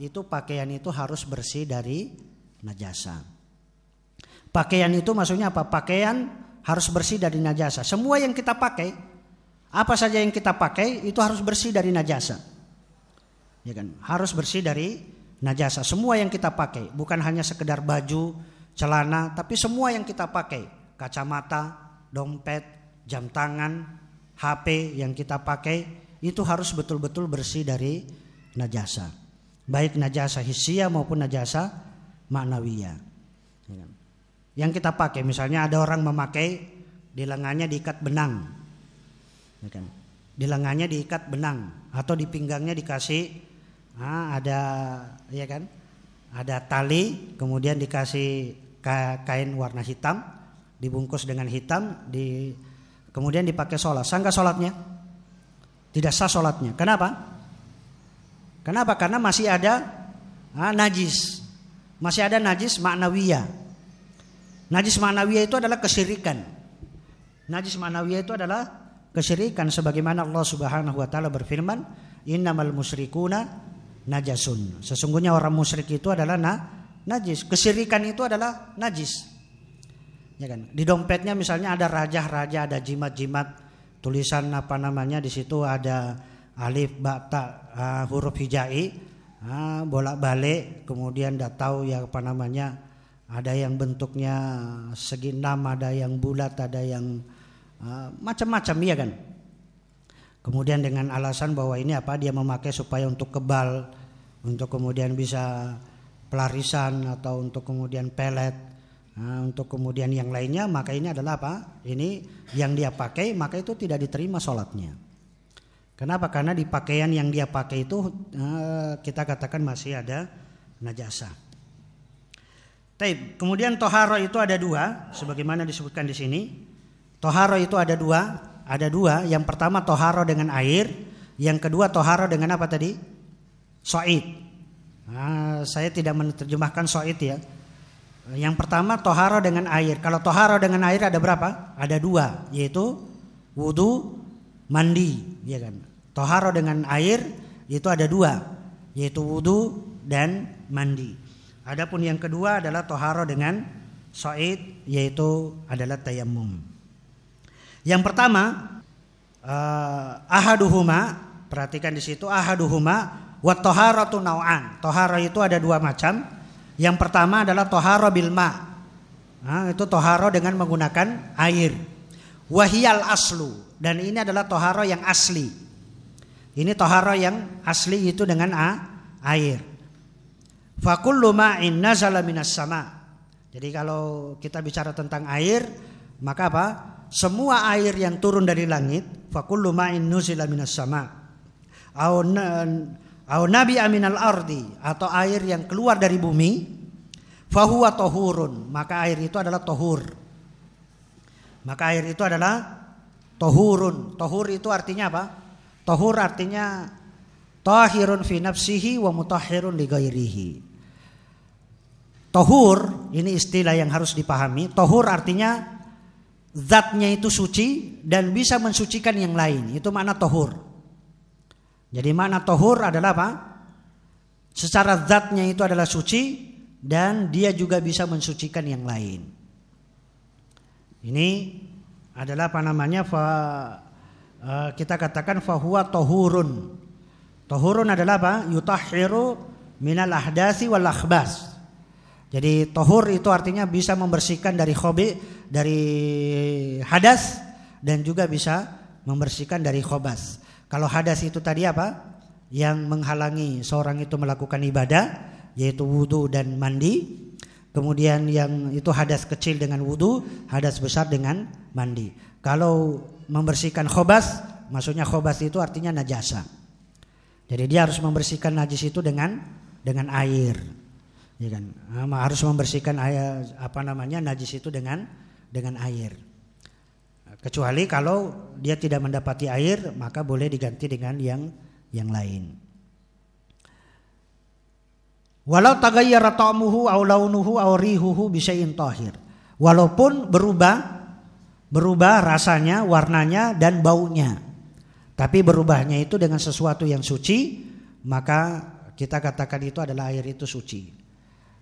itu pakaian itu harus bersih dari najasa. Pakaian itu maksudnya apa? Pakaian harus bersih dari najasa. Semua yang kita pakai, apa saja yang kita pakai itu harus bersih dari najasa. Ya kan? Harus bersih dari najasa. Semua yang kita pakai, bukan hanya sekedar baju, celana, tapi semua yang kita pakai, kacamata, dompet, jam tangan, HP yang kita pakai itu harus betul-betul bersih dari najasa. Baik najasa hisia maupun najasa maknawiyah. Yang kita pakai misalnya ada orang memakai di lengannya diikat benang. Ya kan? Di lengannya diikat benang atau di pinggangnya dikasih ah, ada ya kan? Ada tali kemudian dikasih kain warna hitam dibungkus dengan hitam, di kemudian dipakai sholat. Sangka sholatnya? Tidak sah sholatnya. Kenapa? Kenapa? Karena masih ada ah, najis. Masih ada najis maknawiyah. Najis maknawiyah itu adalah kesyirikan. Najis maknawiyah itu adalah kesyirikan sebagaimana Allah Subhanahu wa taala berfirman, "Innamal musyrikuna najasun." Sesungguhnya orang musyrik itu adalah na, najis. Kesyirikan itu adalah najis. Ya kan? Di dompetnya misalnya ada raja-raja, ada jimat-jimat, tulisan apa namanya di situ ada alif ba ta uh, huruf hijai uh, bolak-balik kemudian tahu ya apa namanya ada yang bentuknya segi enam ada yang bulat ada yang uh, macam-macam ya kan kemudian dengan alasan bahwa ini apa dia memakai supaya untuk kebal untuk kemudian bisa pelarisan atau untuk kemudian pelet nah, untuk kemudian yang lainnya maka ini adalah apa ini yang dia pakai maka itu tidak diterima sholatnya kenapa karena di pakaian yang dia pakai itu uh, kita katakan masih ada najasa Taib. Kemudian toharo itu ada dua, sebagaimana disebutkan di sini. Toharo itu ada dua, ada dua. Yang pertama toharo dengan air, yang kedua toharo dengan apa tadi? Soid. Nah, saya tidak menerjemahkan soid ya. Yang pertama toharo dengan air. Kalau toharo dengan air ada berapa? Ada dua, yaitu wudhu, mandi, ya kan? Toharo dengan air itu ada dua, yaitu wudhu dan mandi. Adapun yang kedua adalah toharo dengan soid yaitu adalah tayamum. Yang pertama uh, ahaduhuma perhatikan di situ ahaduhuma wa toharatu nau'an. Toharo itu ada dua macam. Yang pertama adalah toharo bilma. Nah, itu toharo dengan menggunakan air. Wahiyal aslu dan ini adalah toharo yang asli. Ini toharo yang asli itu dengan a, air. Fakullu ma'in nazala sama. Jadi kalau kita bicara tentang air, maka apa? Semua air yang turun dari langit, fakullu ma'in nuzila sama. Au nabi aminal ardi atau air yang keluar dari bumi, fahuwa tohurun. Maka air itu adalah tohur. Maka air itu adalah tohurun. Tohur itu artinya apa? Tohur artinya tahirun fi nafsihi wa mutahhirun li. Tohur, ini istilah yang harus dipahami. Tohur artinya zatnya itu suci dan bisa mensucikan yang lain. Itu makna tohur. Jadi makna tohur adalah apa? Secara zatnya itu adalah suci dan dia juga bisa mensucikan yang lain. Ini adalah apa namanya? Fa, uh, kita katakan fahuwa tohurun. Tohurun adalah apa? Yutahiru minal ahdasi wal akhbas. Jadi tohur itu artinya bisa membersihkan dari hobi, dari hadas dan juga bisa membersihkan dari khobas. Kalau hadas itu tadi apa? Yang menghalangi seorang itu melakukan ibadah, yaitu wudhu dan mandi. Kemudian yang itu hadas kecil dengan wudhu, hadas besar dengan mandi. Kalau membersihkan khobas, maksudnya khobas itu artinya najasa. Jadi dia harus membersihkan najis itu dengan dengan air ya kan? Harus membersihkan air apa namanya najis itu dengan dengan air. Kecuali kalau dia tidak mendapati air maka boleh diganti dengan yang yang lain. Walau tagayyara ta'muhu aw launuhu aw rihuhu bisyai'in tahir. Walaupun berubah berubah rasanya warnanya dan baunya. Tapi berubahnya itu dengan sesuatu yang suci maka kita katakan itu adalah air itu suci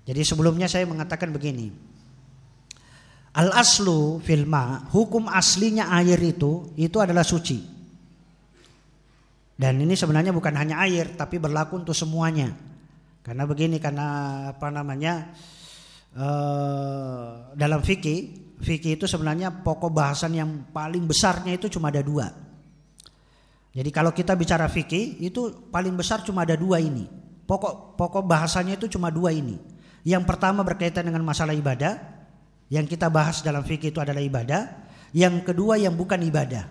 jadi sebelumnya saya mengatakan begini. Al aslu filma, hukum aslinya air itu itu adalah suci. Dan ini sebenarnya bukan hanya air tapi berlaku untuk semuanya. Karena begini karena apa namanya? Uh, dalam fikih, fikih itu sebenarnya pokok bahasan yang paling besarnya itu cuma ada dua. Jadi kalau kita bicara fikih itu paling besar cuma ada dua ini. Pokok pokok bahasanya itu cuma dua ini. Yang pertama berkaitan dengan masalah ibadah. Yang kita bahas dalam fikih itu adalah ibadah. Yang kedua yang bukan ibadah.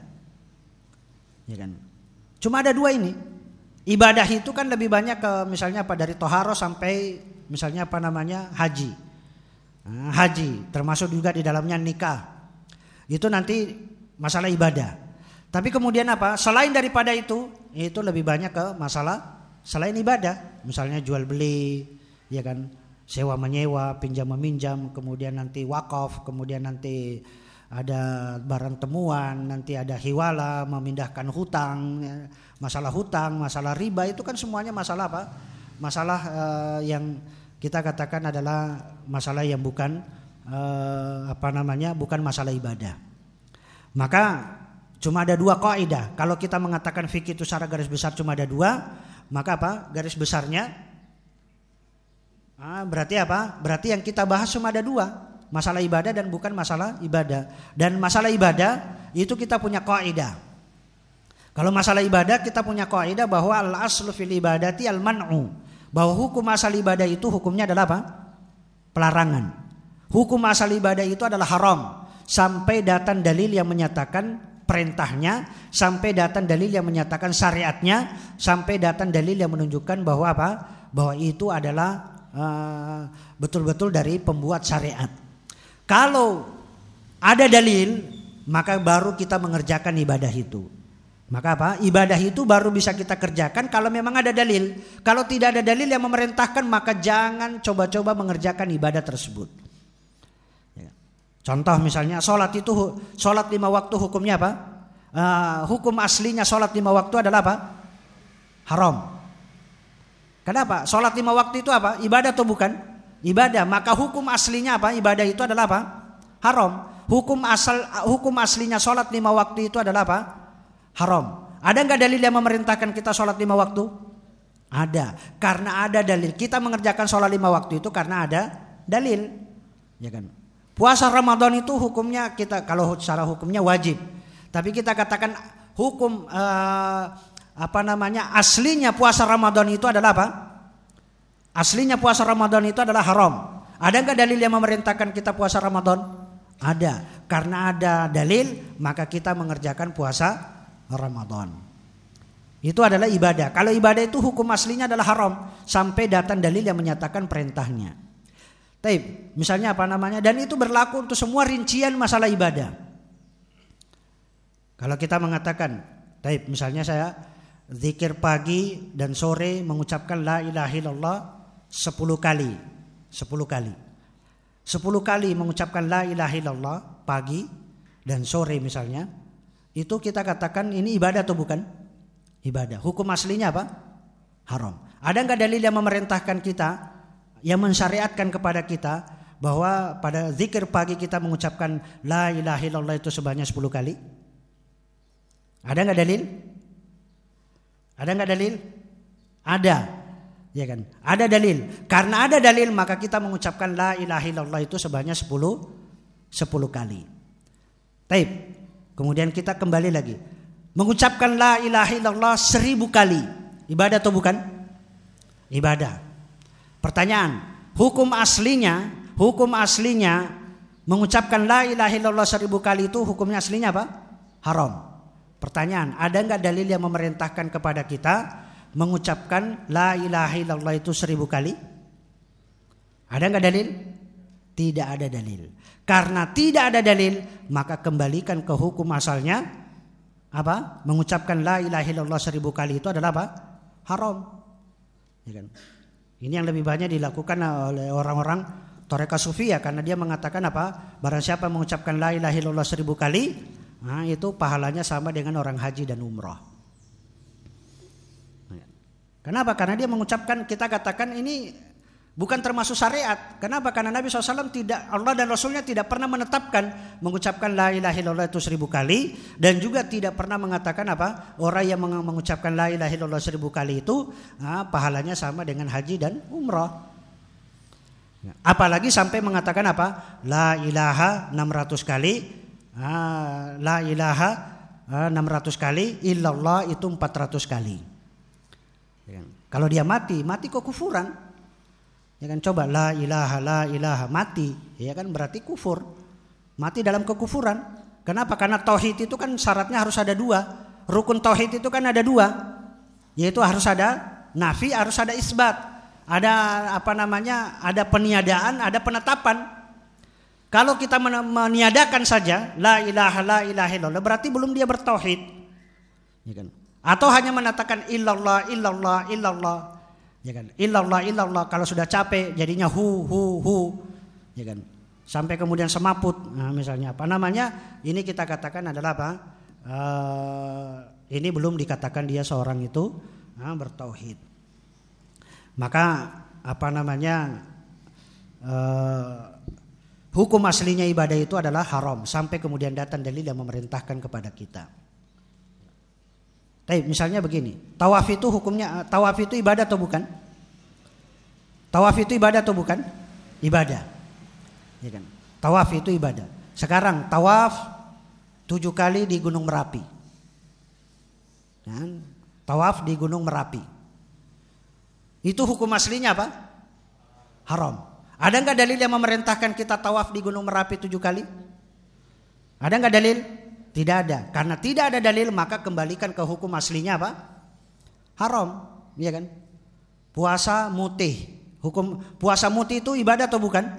Ya kan? Cuma ada dua ini. Ibadah itu kan lebih banyak ke misalnya apa dari toharo sampai misalnya apa namanya haji. Nah, haji termasuk juga di dalamnya nikah. Itu nanti masalah ibadah. Tapi kemudian apa? Selain daripada itu, itu lebih banyak ke masalah selain ibadah, misalnya jual beli, ya kan? Sewa menyewa, pinjam meminjam, kemudian nanti wakaf, kemudian nanti ada barang temuan, nanti ada hiwala, memindahkan hutang, ya. masalah hutang, masalah riba itu kan semuanya masalah apa? Masalah uh, yang kita katakan adalah masalah yang bukan uh, apa namanya? bukan masalah ibadah. Maka Cuma ada dua kaidah. Kalau kita mengatakan fikih itu secara garis besar cuma ada dua, maka apa? Garis besarnya ah, berarti apa? Berarti yang kita bahas cuma ada dua, masalah ibadah dan bukan masalah ibadah. Dan masalah ibadah itu kita punya kaidah. Kalau masalah ibadah kita punya kaidah bahwa al aslu fil ibadati al man'u. Bahwa hukum asal ibadah itu hukumnya adalah apa? Pelarangan. Hukum asal ibadah itu adalah haram sampai datang dalil yang menyatakan perintahnya, sampai datang dalil yang menyatakan syariatnya, sampai datang dalil yang menunjukkan bahwa apa? Bahwa itu adalah uh, betul-betul dari pembuat syariat. Kalau ada dalil, maka baru kita mengerjakan ibadah itu. Maka apa? Ibadah itu baru bisa kita kerjakan kalau memang ada dalil. Kalau tidak ada dalil yang memerintahkan, maka jangan coba-coba mengerjakan ibadah tersebut. Ya. Contoh misalnya sholat itu sholat lima waktu hukumnya apa? Uh, hukum aslinya sholat lima waktu adalah apa? Haram. Kenapa? Sholat lima waktu itu apa? Ibadah atau bukan? ibadah, maka hukum aslinya apa? Ibadah itu adalah apa? Haram. Hukum asal hukum aslinya sholat lima waktu itu adalah apa? Haram. Ada nggak dalil yang memerintahkan kita sholat lima waktu? Ada. Karena ada dalil. Kita mengerjakan sholat lima waktu itu karena ada dalil. Ya kan? Puasa Ramadan itu hukumnya kita kalau secara hukumnya wajib. Tapi kita katakan hukum uh, apa namanya aslinya puasa Ramadan itu adalah apa? Aslinya puasa Ramadan itu adalah haram. Ada nggak dalil yang memerintahkan kita puasa Ramadan? Ada. Karena ada dalil, maka kita mengerjakan puasa Ramadan. Itu adalah ibadah. Kalau ibadah itu hukum aslinya adalah haram sampai datang dalil yang menyatakan perintahnya. Taib, misalnya apa namanya? Dan itu berlaku untuk semua rincian masalah ibadah. Kalau kita mengatakan, taib, misalnya saya zikir pagi dan sore mengucapkan la ilaha illallah sepuluh kali, sepuluh kali, sepuluh kali mengucapkan la ilaha illallah pagi dan sore misalnya, itu kita katakan ini ibadah atau bukan? Ibadah. Hukum aslinya apa? Haram. Ada nggak dalil yang memerintahkan kita, yang mensyariatkan kepada kita bahwa pada zikir pagi kita mengucapkan la ilaha illallah itu sebanyak sepuluh kali? Ada nggak dalil? Ada nggak dalil? Ada. Ya kan? Ada dalil. Karena ada dalil maka kita mengucapkan la ilaha illallah itu sebanyak 10 10 kali. Taib. Kemudian kita kembali lagi. Mengucapkan la ilaha illallah seribu kali. Ibadah atau bukan? Ibadah. Pertanyaan, hukum aslinya, hukum aslinya mengucapkan la ilaha illallah seribu kali itu hukumnya aslinya apa? Haram. Pertanyaan, ada nggak dalil yang memerintahkan kepada kita mengucapkan la ilaha illallah itu seribu kali? Ada nggak dalil? Tidak ada dalil. Karena tidak ada dalil, maka kembalikan ke hukum asalnya. Apa? Mengucapkan la ilaha illallah seribu kali itu adalah apa? Haram. Ya kan? Ini yang lebih banyak dilakukan oleh orang-orang Toreka Sufia karena dia mengatakan apa? Barang siapa mengucapkan la ilaha illallah seribu kali, nah itu pahalanya sama dengan orang haji dan umrah. Kenapa? Karena dia mengucapkan kita katakan ini bukan termasuk syariat. Kenapa? Karena Nabi SAW tidak Allah dan Rasulnya tidak pernah menetapkan mengucapkan la ilaha illallah itu seribu kali dan juga tidak pernah mengatakan apa orang yang mengucapkan la ilaha illallah seribu kali itu nah, pahalanya sama dengan haji dan umrah. Apalagi sampai mengatakan apa la ilaha 600 kali ah, la ilaha ah, 600 kali illallah itu 400 kali. Ya kan? Kalau dia mati, mati kok kufuran. Ya kan coba la ilaha la ilaha mati, ya kan berarti kufur. Mati dalam kekufuran. Kenapa? Karena tauhid itu kan syaratnya harus ada dua. Rukun tauhid itu kan ada dua. Yaitu harus ada nafi, harus ada isbat. Ada apa namanya? Ada peniadaan, ada penetapan. Kalau kita meniadakan saja la ilaha la ilaha illallah berarti belum dia bertauhid. Ya kan? Atau hanya menatakan illallah, illallah, illallah. Ya kan? Illallah, illallah. Kalau sudah capek jadinya hu, hu, hu. Ya kan? Sampai kemudian semaput. Nah, misalnya apa namanya? Ini kita katakan adalah apa? Uh, ini belum dikatakan dia seorang itu uh, bertauhid. Maka apa namanya? Uh, hukum aslinya ibadah itu adalah haram sampai kemudian datang dalil yang memerintahkan kepada kita. Tapi misalnya begini, tawaf itu hukumnya tawaf itu ibadah atau bukan? Tawaf itu ibadah atau bukan? Ibadah. Ya kan? Tawaf itu ibadah. Sekarang tawaf tujuh kali di Gunung Merapi. Kan? Tawaf di Gunung Merapi. Itu hukum aslinya apa? Haram. Ada nggak dalil yang memerintahkan kita tawaf di Gunung Merapi tujuh kali? Ada nggak dalil? Tidak ada. Karena tidak ada dalil maka kembalikan ke hukum aslinya apa? Haram, ya kan? Puasa mutih. Hukum puasa mutih itu ibadah atau bukan?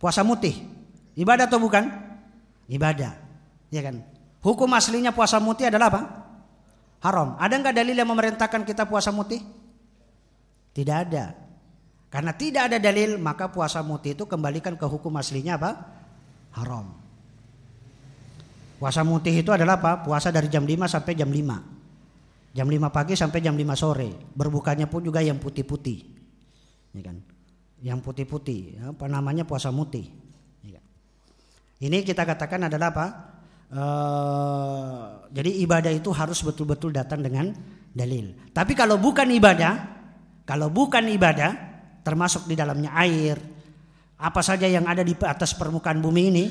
Puasa mutih. Ibadah atau bukan? Ibadah. Ya kan? Hukum aslinya puasa mutih adalah apa? Haram. Ada nggak dalil yang memerintahkan kita puasa mutih? Tidak ada. Karena tidak ada dalil maka puasa mutih itu kembalikan ke hukum aslinya apa? Haram. Puasa mutih itu adalah apa? Puasa dari jam 5 sampai jam 5. Jam 5 pagi sampai jam 5 sore. Berbukanya pun juga yang putih-putih. Ya kan? Yang putih-putih, apa namanya puasa mutih. Ya kan? Ini kita katakan adalah apa? E, jadi ibadah itu harus betul-betul datang dengan dalil. Tapi kalau bukan ibadah, kalau bukan ibadah, termasuk di dalamnya air, apa saja yang ada di atas permukaan bumi ini,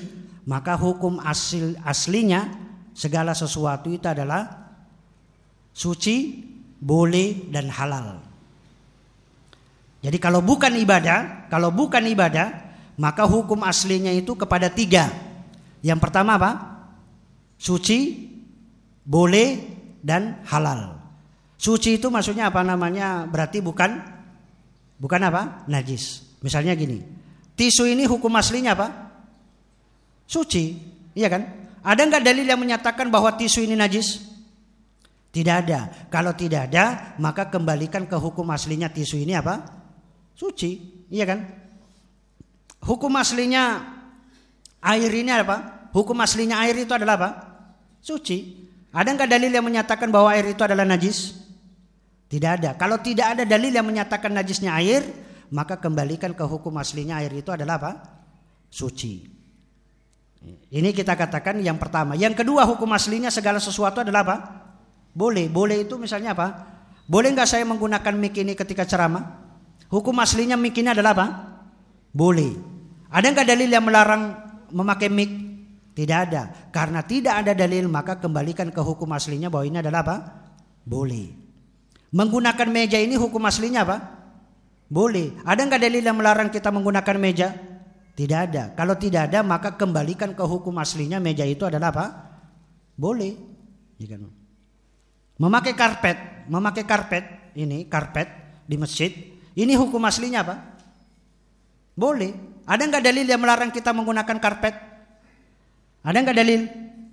maka hukum asli, aslinya segala sesuatu itu adalah suci, boleh dan halal. Jadi kalau bukan ibadah, kalau bukan ibadah, maka hukum aslinya itu kepada tiga. Yang pertama apa? Suci, boleh dan halal. Suci itu maksudnya apa namanya? Berarti bukan bukan apa? Najis. Misalnya gini. Tisu ini hukum aslinya apa? suci, iya kan? Ada nggak dalil yang menyatakan bahwa tisu ini najis? Tidak ada. Kalau tidak ada, maka kembalikan ke hukum aslinya tisu ini apa? Suci, iya kan? Hukum aslinya air ini apa? Hukum aslinya air itu adalah apa? Suci. Ada nggak dalil yang menyatakan bahwa air itu adalah najis? Tidak ada. Kalau tidak ada dalil yang menyatakan najisnya air, maka kembalikan ke hukum aslinya air itu adalah apa? Suci. Ini kita katakan yang pertama. Yang kedua hukum aslinya segala sesuatu adalah apa? Boleh. Boleh itu misalnya apa? Boleh nggak saya menggunakan mic ini ketika ceramah? Hukum aslinya mic ini adalah apa? Boleh. Ada nggak dalil yang melarang memakai mic? Tidak ada. Karena tidak ada dalil maka kembalikan ke hukum aslinya bahwa ini adalah apa? Boleh. Menggunakan meja ini hukum aslinya apa? Boleh. Ada nggak dalil yang melarang kita menggunakan meja? Tidak ada. Kalau tidak ada maka kembalikan ke hukum aslinya meja itu adalah apa? Boleh. Ya kan? Memakai karpet, memakai karpet ini karpet di masjid, ini hukum aslinya apa? Boleh. Ada nggak dalil yang melarang kita menggunakan karpet? Ada nggak dalil?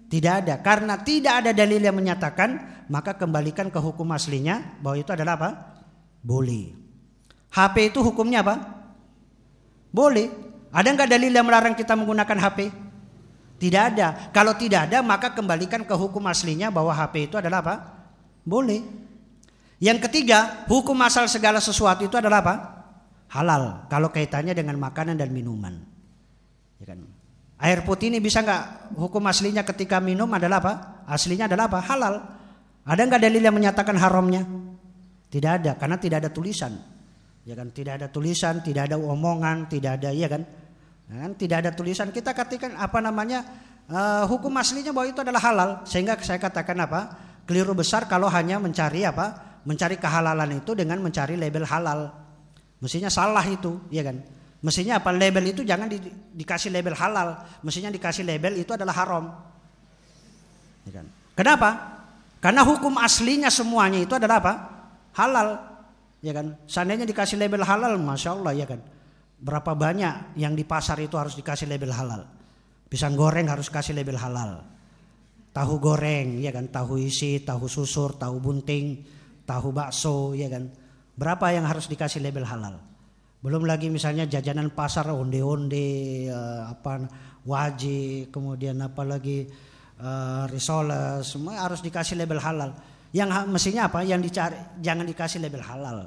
Tidak ada. Karena tidak ada dalil yang menyatakan, maka kembalikan ke hukum aslinya bahwa itu adalah apa? Boleh. HP itu hukumnya apa? Boleh. Ada nggak dalil yang melarang kita menggunakan HP? Tidak ada. Kalau tidak ada maka kembalikan ke hukum aslinya bahwa HP itu adalah apa? Boleh. Yang ketiga, hukum asal segala sesuatu itu adalah apa? Halal. Kalau kaitannya dengan makanan dan minuman. Ya kan? Air putih ini bisa nggak hukum aslinya ketika minum adalah apa? Aslinya adalah apa? Halal. Ada nggak dalil yang menyatakan haramnya? Tidak ada, karena tidak ada tulisan. Ya kan? Tidak ada tulisan, tidak ada omongan, tidak ada, ya kan? Kan tidak ada tulisan kita katakan apa namanya uh, hukum aslinya bahwa itu adalah halal sehingga saya katakan apa keliru besar kalau hanya mencari apa mencari kehalalan itu dengan mencari label halal mestinya salah itu ya kan mestinya apa? Label itu jangan di, dikasih label halal. Mestinya dikasih label itu adalah haram. Ya kan? Kenapa? Karena hukum aslinya semuanya itu adalah apa? Halal. Ya kan? Seandainya dikasih label halal masya Allah ya kan? Berapa banyak yang di pasar itu harus dikasih label halal. Pisang goreng harus kasih label halal. Tahu goreng, ya kan, tahu isi, tahu susur, tahu bunting, tahu bakso, ya kan. Berapa yang harus dikasih label halal? Belum lagi misalnya jajanan pasar onde-onde, uh, apa wajib, kemudian apa lagi uh, risoles, semua harus dikasih label halal. Yang mestinya apa? Yang dicari jangan dikasih label halal.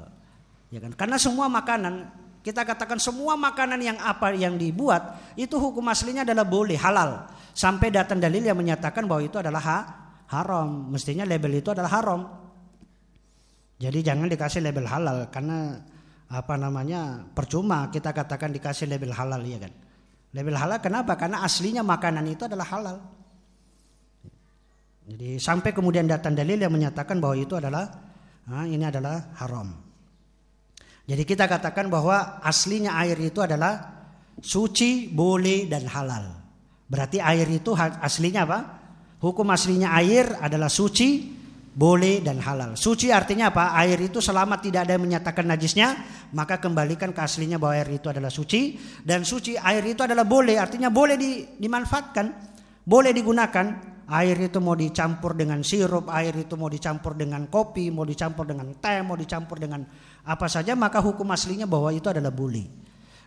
Ya kan? Karena semua makanan kita katakan semua makanan yang apa yang dibuat itu hukum aslinya adalah boleh halal sampai datang dalil yang menyatakan bahwa itu adalah ha, Haram. Mestinya label itu adalah haram. Jadi jangan dikasih label halal karena apa namanya percuma kita katakan dikasih label halal ya kan. Label halal kenapa? Karena aslinya makanan itu adalah halal. Jadi sampai kemudian datang dalil yang menyatakan bahwa itu adalah nah, ini adalah haram. Jadi kita katakan bahwa aslinya air itu adalah suci, boleh dan halal. Berarti air itu aslinya apa? Hukum aslinya air adalah suci, boleh dan halal. Suci artinya apa? Air itu selama tidak ada yang menyatakan najisnya, maka kembalikan ke aslinya bahwa air itu adalah suci dan suci air itu adalah boleh, artinya boleh di, dimanfaatkan, boleh digunakan. Air itu mau dicampur dengan sirup, air itu mau dicampur dengan kopi, mau dicampur dengan teh, mau dicampur dengan apa saja, maka hukum aslinya bahwa itu adalah boleh.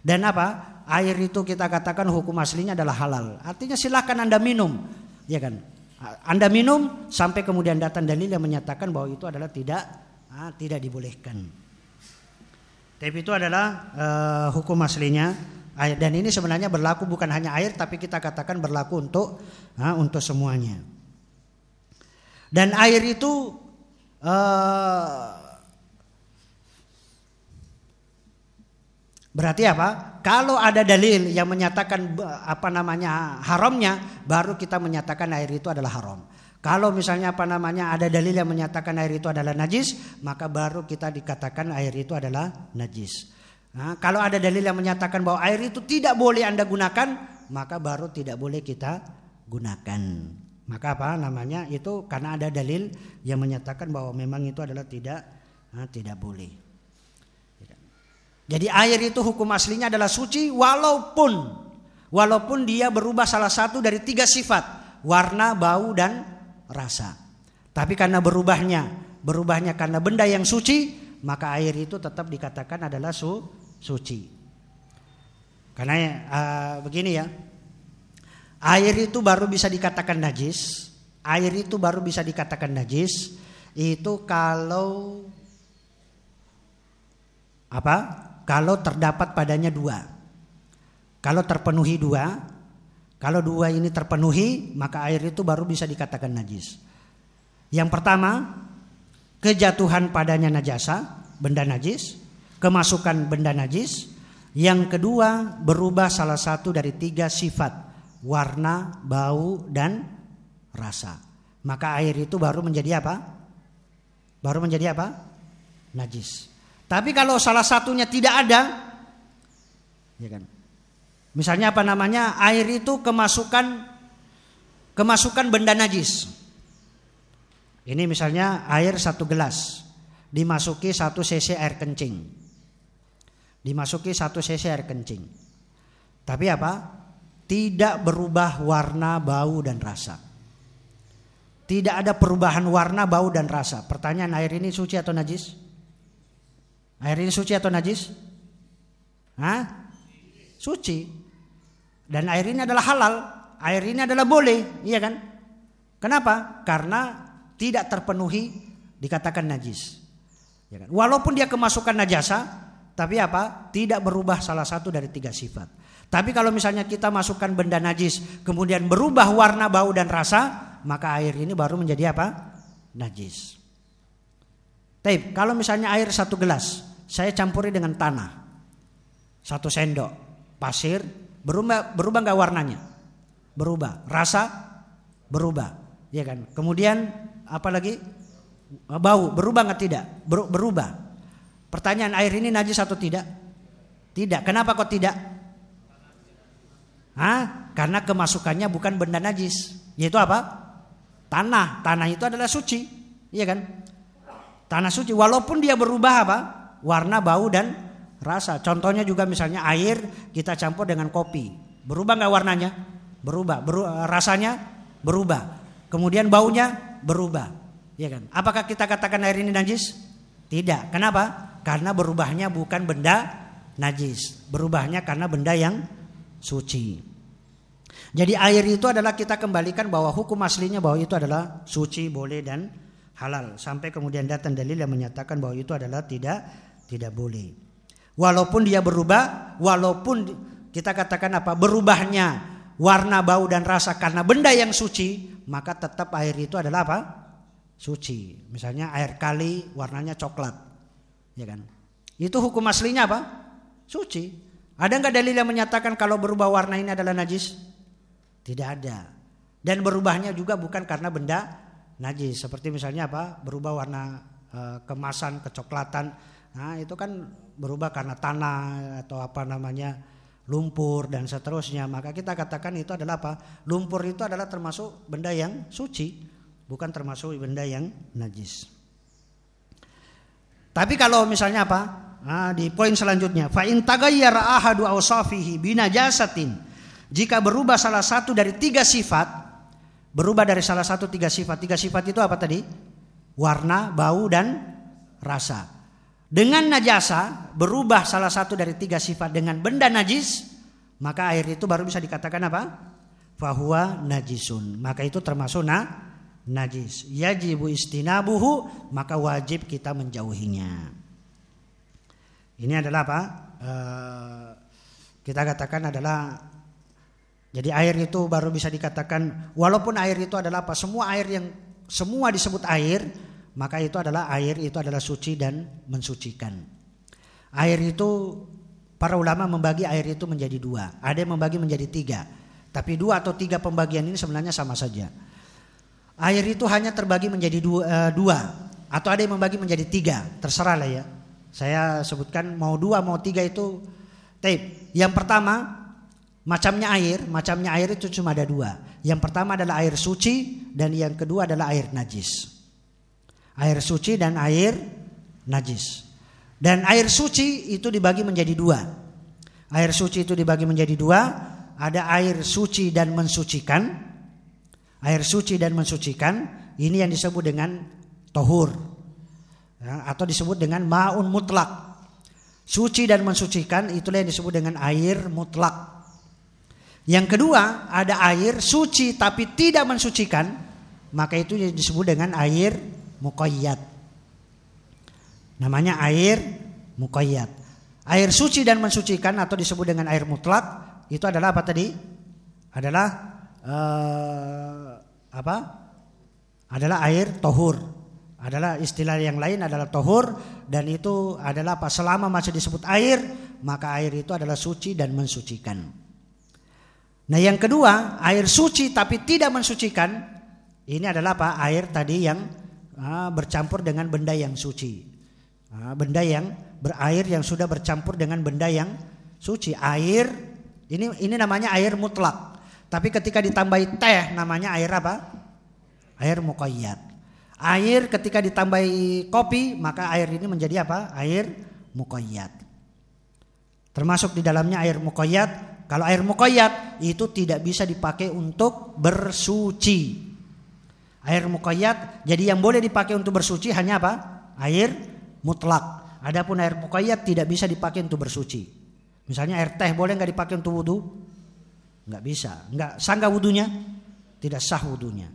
Dan apa? Air itu kita katakan hukum aslinya adalah halal. Artinya silahkan Anda minum, ya kan? Anda minum sampai kemudian datang dalil yang menyatakan bahwa itu adalah tidak ah, tidak dibolehkan. Tapi itu adalah uh, hukum aslinya dan ini sebenarnya berlaku bukan hanya air tapi kita katakan berlaku untuk uh, untuk semuanya. Dan air itu uh, berarti apa? Kalau ada dalil yang menyatakan apa namanya haramnya, baru kita menyatakan air itu adalah haram. Kalau misalnya apa namanya ada dalil yang menyatakan air itu adalah najis, maka baru kita dikatakan air itu adalah najis. Nah, kalau ada dalil yang menyatakan bahwa air itu tidak boleh Anda gunakan, maka baru tidak boleh kita gunakan. Maka apa namanya? Itu karena ada dalil yang menyatakan bahwa memang itu adalah tidak nah, tidak boleh. Jadi air itu hukum aslinya adalah suci walaupun walaupun dia berubah salah satu dari tiga sifat, warna, bau dan rasa. Tapi karena berubahnya, berubahnya karena benda yang suci, maka air itu tetap dikatakan adalah su suci. Karena uh, begini ya, air itu baru bisa dikatakan najis, air itu baru bisa dikatakan najis itu kalau apa? Kalau terdapat padanya dua. Kalau terpenuhi dua, kalau dua ini terpenuhi, maka air itu baru bisa dikatakan najis. Yang pertama, kejatuhan padanya najasa, benda najis kemasukan benda najis. Yang kedua berubah salah satu dari tiga sifat warna, bau dan rasa. Maka air itu baru menjadi apa? Baru menjadi apa? Najis. Tapi kalau salah satunya tidak ada, ya kan? Misalnya apa namanya? Air itu kemasukan kemasukan benda najis. Ini misalnya air satu gelas dimasuki satu cc air kencing dimasuki satu cc air kencing. Tapi apa? Tidak berubah warna, bau dan rasa. Tidak ada perubahan warna, bau dan rasa. Pertanyaan air ini suci atau najis? Air ini suci atau najis? Hah? Suci. Dan air ini adalah halal. Air ini adalah boleh, iya kan? Kenapa? Karena tidak terpenuhi dikatakan najis. Ya kan? Walaupun dia kemasukan najasa, tapi apa? Tidak berubah salah satu dari tiga sifat. Tapi kalau misalnya kita masukkan benda najis, kemudian berubah warna, bau dan rasa, maka air ini baru menjadi apa? Najis. Tapi kalau misalnya air satu gelas, saya campuri dengan tanah, satu sendok, pasir, berubah berubah nggak warnanya? Berubah. Rasa berubah, ya kan? Kemudian apa lagi? Bau berubah nggak tidak? Berubah. Pertanyaan air ini najis atau tidak? Tidak. Kenapa kok tidak? Hah? Karena kemasukannya bukan benda najis. Yaitu apa? Tanah. Tanah itu adalah suci. Iya kan? Tanah suci. Walaupun dia berubah apa? Warna, bau dan rasa. Contohnya juga misalnya air kita campur dengan kopi. Berubah nggak warnanya? Berubah. Beru rasanya berubah. Kemudian baunya berubah. Iya kan? Apakah kita katakan air ini najis? Tidak. Kenapa? Karena berubahnya bukan benda najis, berubahnya karena benda yang suci. Jadi air itu adalah kita kembalikan bahwa hukum aslinya bahwa itu adalah suci, boleh dan halal. Sampai kemudian datang dalil yang menyatakan bahwa itu adalah tidak tidak boleh. Walaupun dia berubah, walaupun kita katakan apa? Berubahnya warna, bau dan rasa karena benda yang suci, maka tetap air itu adalah apa? Suci. Misalnya air kali warnanya coklat. Ya kan? Itu hukum aslinya apa? Suci. Ada nggak dalil yang menyatakan kalau berubah warna ini adalah najis? Tidak ada. Dan berubahnya juga bukan karena benda najis. Seperti misalnya apa? Berubah warna e, kemasan kecoklatan. Nah, itu kan berubah karena tanah atau apa namanya lumpur dan seterusnya. Maka kita katakan itu adalah apa? Lumpur itu adalah termasuk benda yang suci, bukan termasuk benda yang najis. Tapi kalau misalnya apa? Nah, di poin selanjutnya, fa in tagayyara ahadu awsafihi binajasatin. Jika berubah salah satu dari tiga sifat Berubah dari salah satu tiga sifat. Tiga sifat itu apa tadi? Warna, bau, dan rasa. Dengan najasa berubah salah satu dari tiga sifat dengan benda najis, maka air itu baru bisa dikatakan apa? Fahuwa najisun. Maka itu termasuk na, najis. Yajibu istinabuhu, maka wajib kita menjauhinya. Ini adalah apa? Uh, kita katakan adalah jadi air itu baru bisa dikatakan walaupun air itu adalah apa? Semua air yang semua disebut air, maka itu adalah air itu adalah suci dan mensucikan. Air itu para ulama membagi air itu menjadi dua. Ada yang membagi menjadi tiga. Tapi dua atau tiga pembagian ini sebenarnya sama saja. Air itu hanya terbagi menjadi dua, uh, dua atau ada yang membagi menjadi tiga. Terserah lah ya. Saya sebutkan mau dua mau tiga itu tape. Yang pertama Macamnya air, macamnya air itu cuma ada dua. Yang pertama adalah air suci dan yang kedua adalah air najis. Air suci dan air najis. Dan air suci itu dibagi menjadi dua. Air suci itu dibagi menjadi dua. Ada air suci dan mensucikan. Air suci dan mensucikan. Ini yang disebut dengan tohur. Ya, atau disebut dengan maun mutlak. Suci dan mensucikan itulah yang disebut dengan air mutlak. Yang kedua, ada air suci tapi tidak mensucikan, maka itu disebut dengan air muqayyad. Namanya air muqayyad. Air suci dan mensucikan atau disebut dengan air mutlak itu adalah apa tadi? Adalah uh, apa? Adalah air tohur. Adalah istilah yang lain adalah tohur dan itu adalah apa? Selama masih disebut air, maka air itu adalah suci dan mensucikan. Nah yang kedua air suci tapi tidak mensucikan ini adalah apa air tadi yang bercampur dengan benda yang suci. Uh, benda yang berair yang sudah bercampur dengan benda yang suci. Air ini ini namanya air mutlak. Tapi ketika ditambahi teh namanya air apa? Air muqayyad. Air ketika ditambahi kopi maka air ini menjadi apa? Air muqayyad. Termasuk di dalamnya air muqayyad. Kalau air muqayyad itu tidak bisa dipakai untuk bersuci. Air muqayyad jadi yang boleh dipakai untuk bersuci hanya apa? Air mutlak. Adapun air muqayyad tidak bisa dipakai untuk bersuci. Misalnya air teh boleh nggak dipakai untuk wudhu? Nggak bisa. Nggak sangga wudhunya? Tidak sah wudhunya.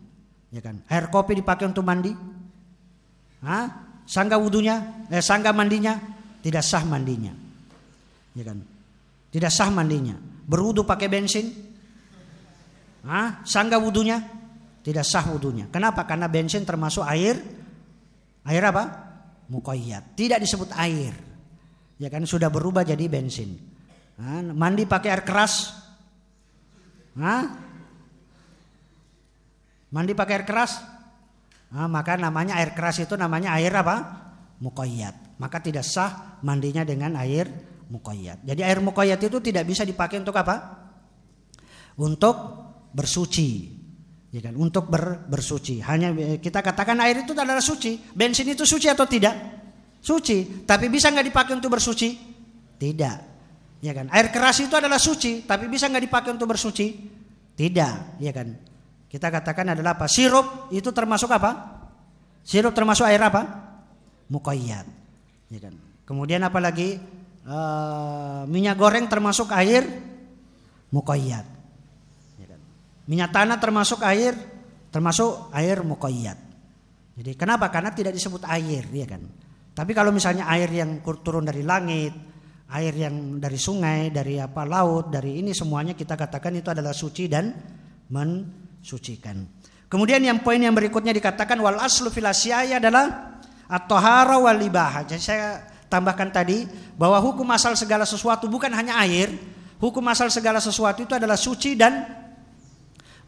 Ya kan? Air kopi dipakai untuk mandi? Hah? Sangga wudhunya? Eh, sangga mandinya? Tidak sah mandinya. Ya kan? Tidak sah mandinya berwudu pakai bensin? Hah? Sangga wudunya? Tidak sah wudunya. Kenapa? Karena bensin termasuk air air apa? Mukoyat. Tidak disebut air. Ya kan sudah berubah jadi bensin. Mandi pakai air keras? Hah? Mandi pakai air keras? Nah, maka namanya air keras itu namanya air apa? Mukoyat. Maka tidak sah mandinya dengan air muqayyad. Jadi air muqayyad itu tidak bisa dipakai untuk apa? Untuk bersuci. Ya kan? Untuk ber, bersuci. Hanya kita katakan air itu adalah suci. Bensin itu suci atau tidak? Suci. Tapi bisa nggak dipakai untuk bersuci? Tidak. Ya kan? Air keras itu adalah suci, tapi bisa nggak dipakai untuk bersuci? Tidak, ya kan? Kita katakan adalah apa? Sirup itu termasuk apa? Sirup termasuk air apa? Muqayyad. Ya kan? Kemudian apa lagi? uh, minyak goreng termasuk air mukoyat. Minyak tanah termasuk air termasuk air mukoyat. Jadi kenapa? Karena tidak disebut air, ya kan. Tapi kalau misalnya air yang turun dari langit, air yang dari sungai, dari apa laut, dari ini semuanya kita katakan itu adalah suci dan mensucikan. Kemudian yang poin yang berikutnya dikatakan wal aslu fil adalah at-tahara wal ibahah. Jadi saya tambahkan tadi bahwa hukum asal segala sesuatu bukan hanya air, hukum asal segala sesuatu itu adalah suci dan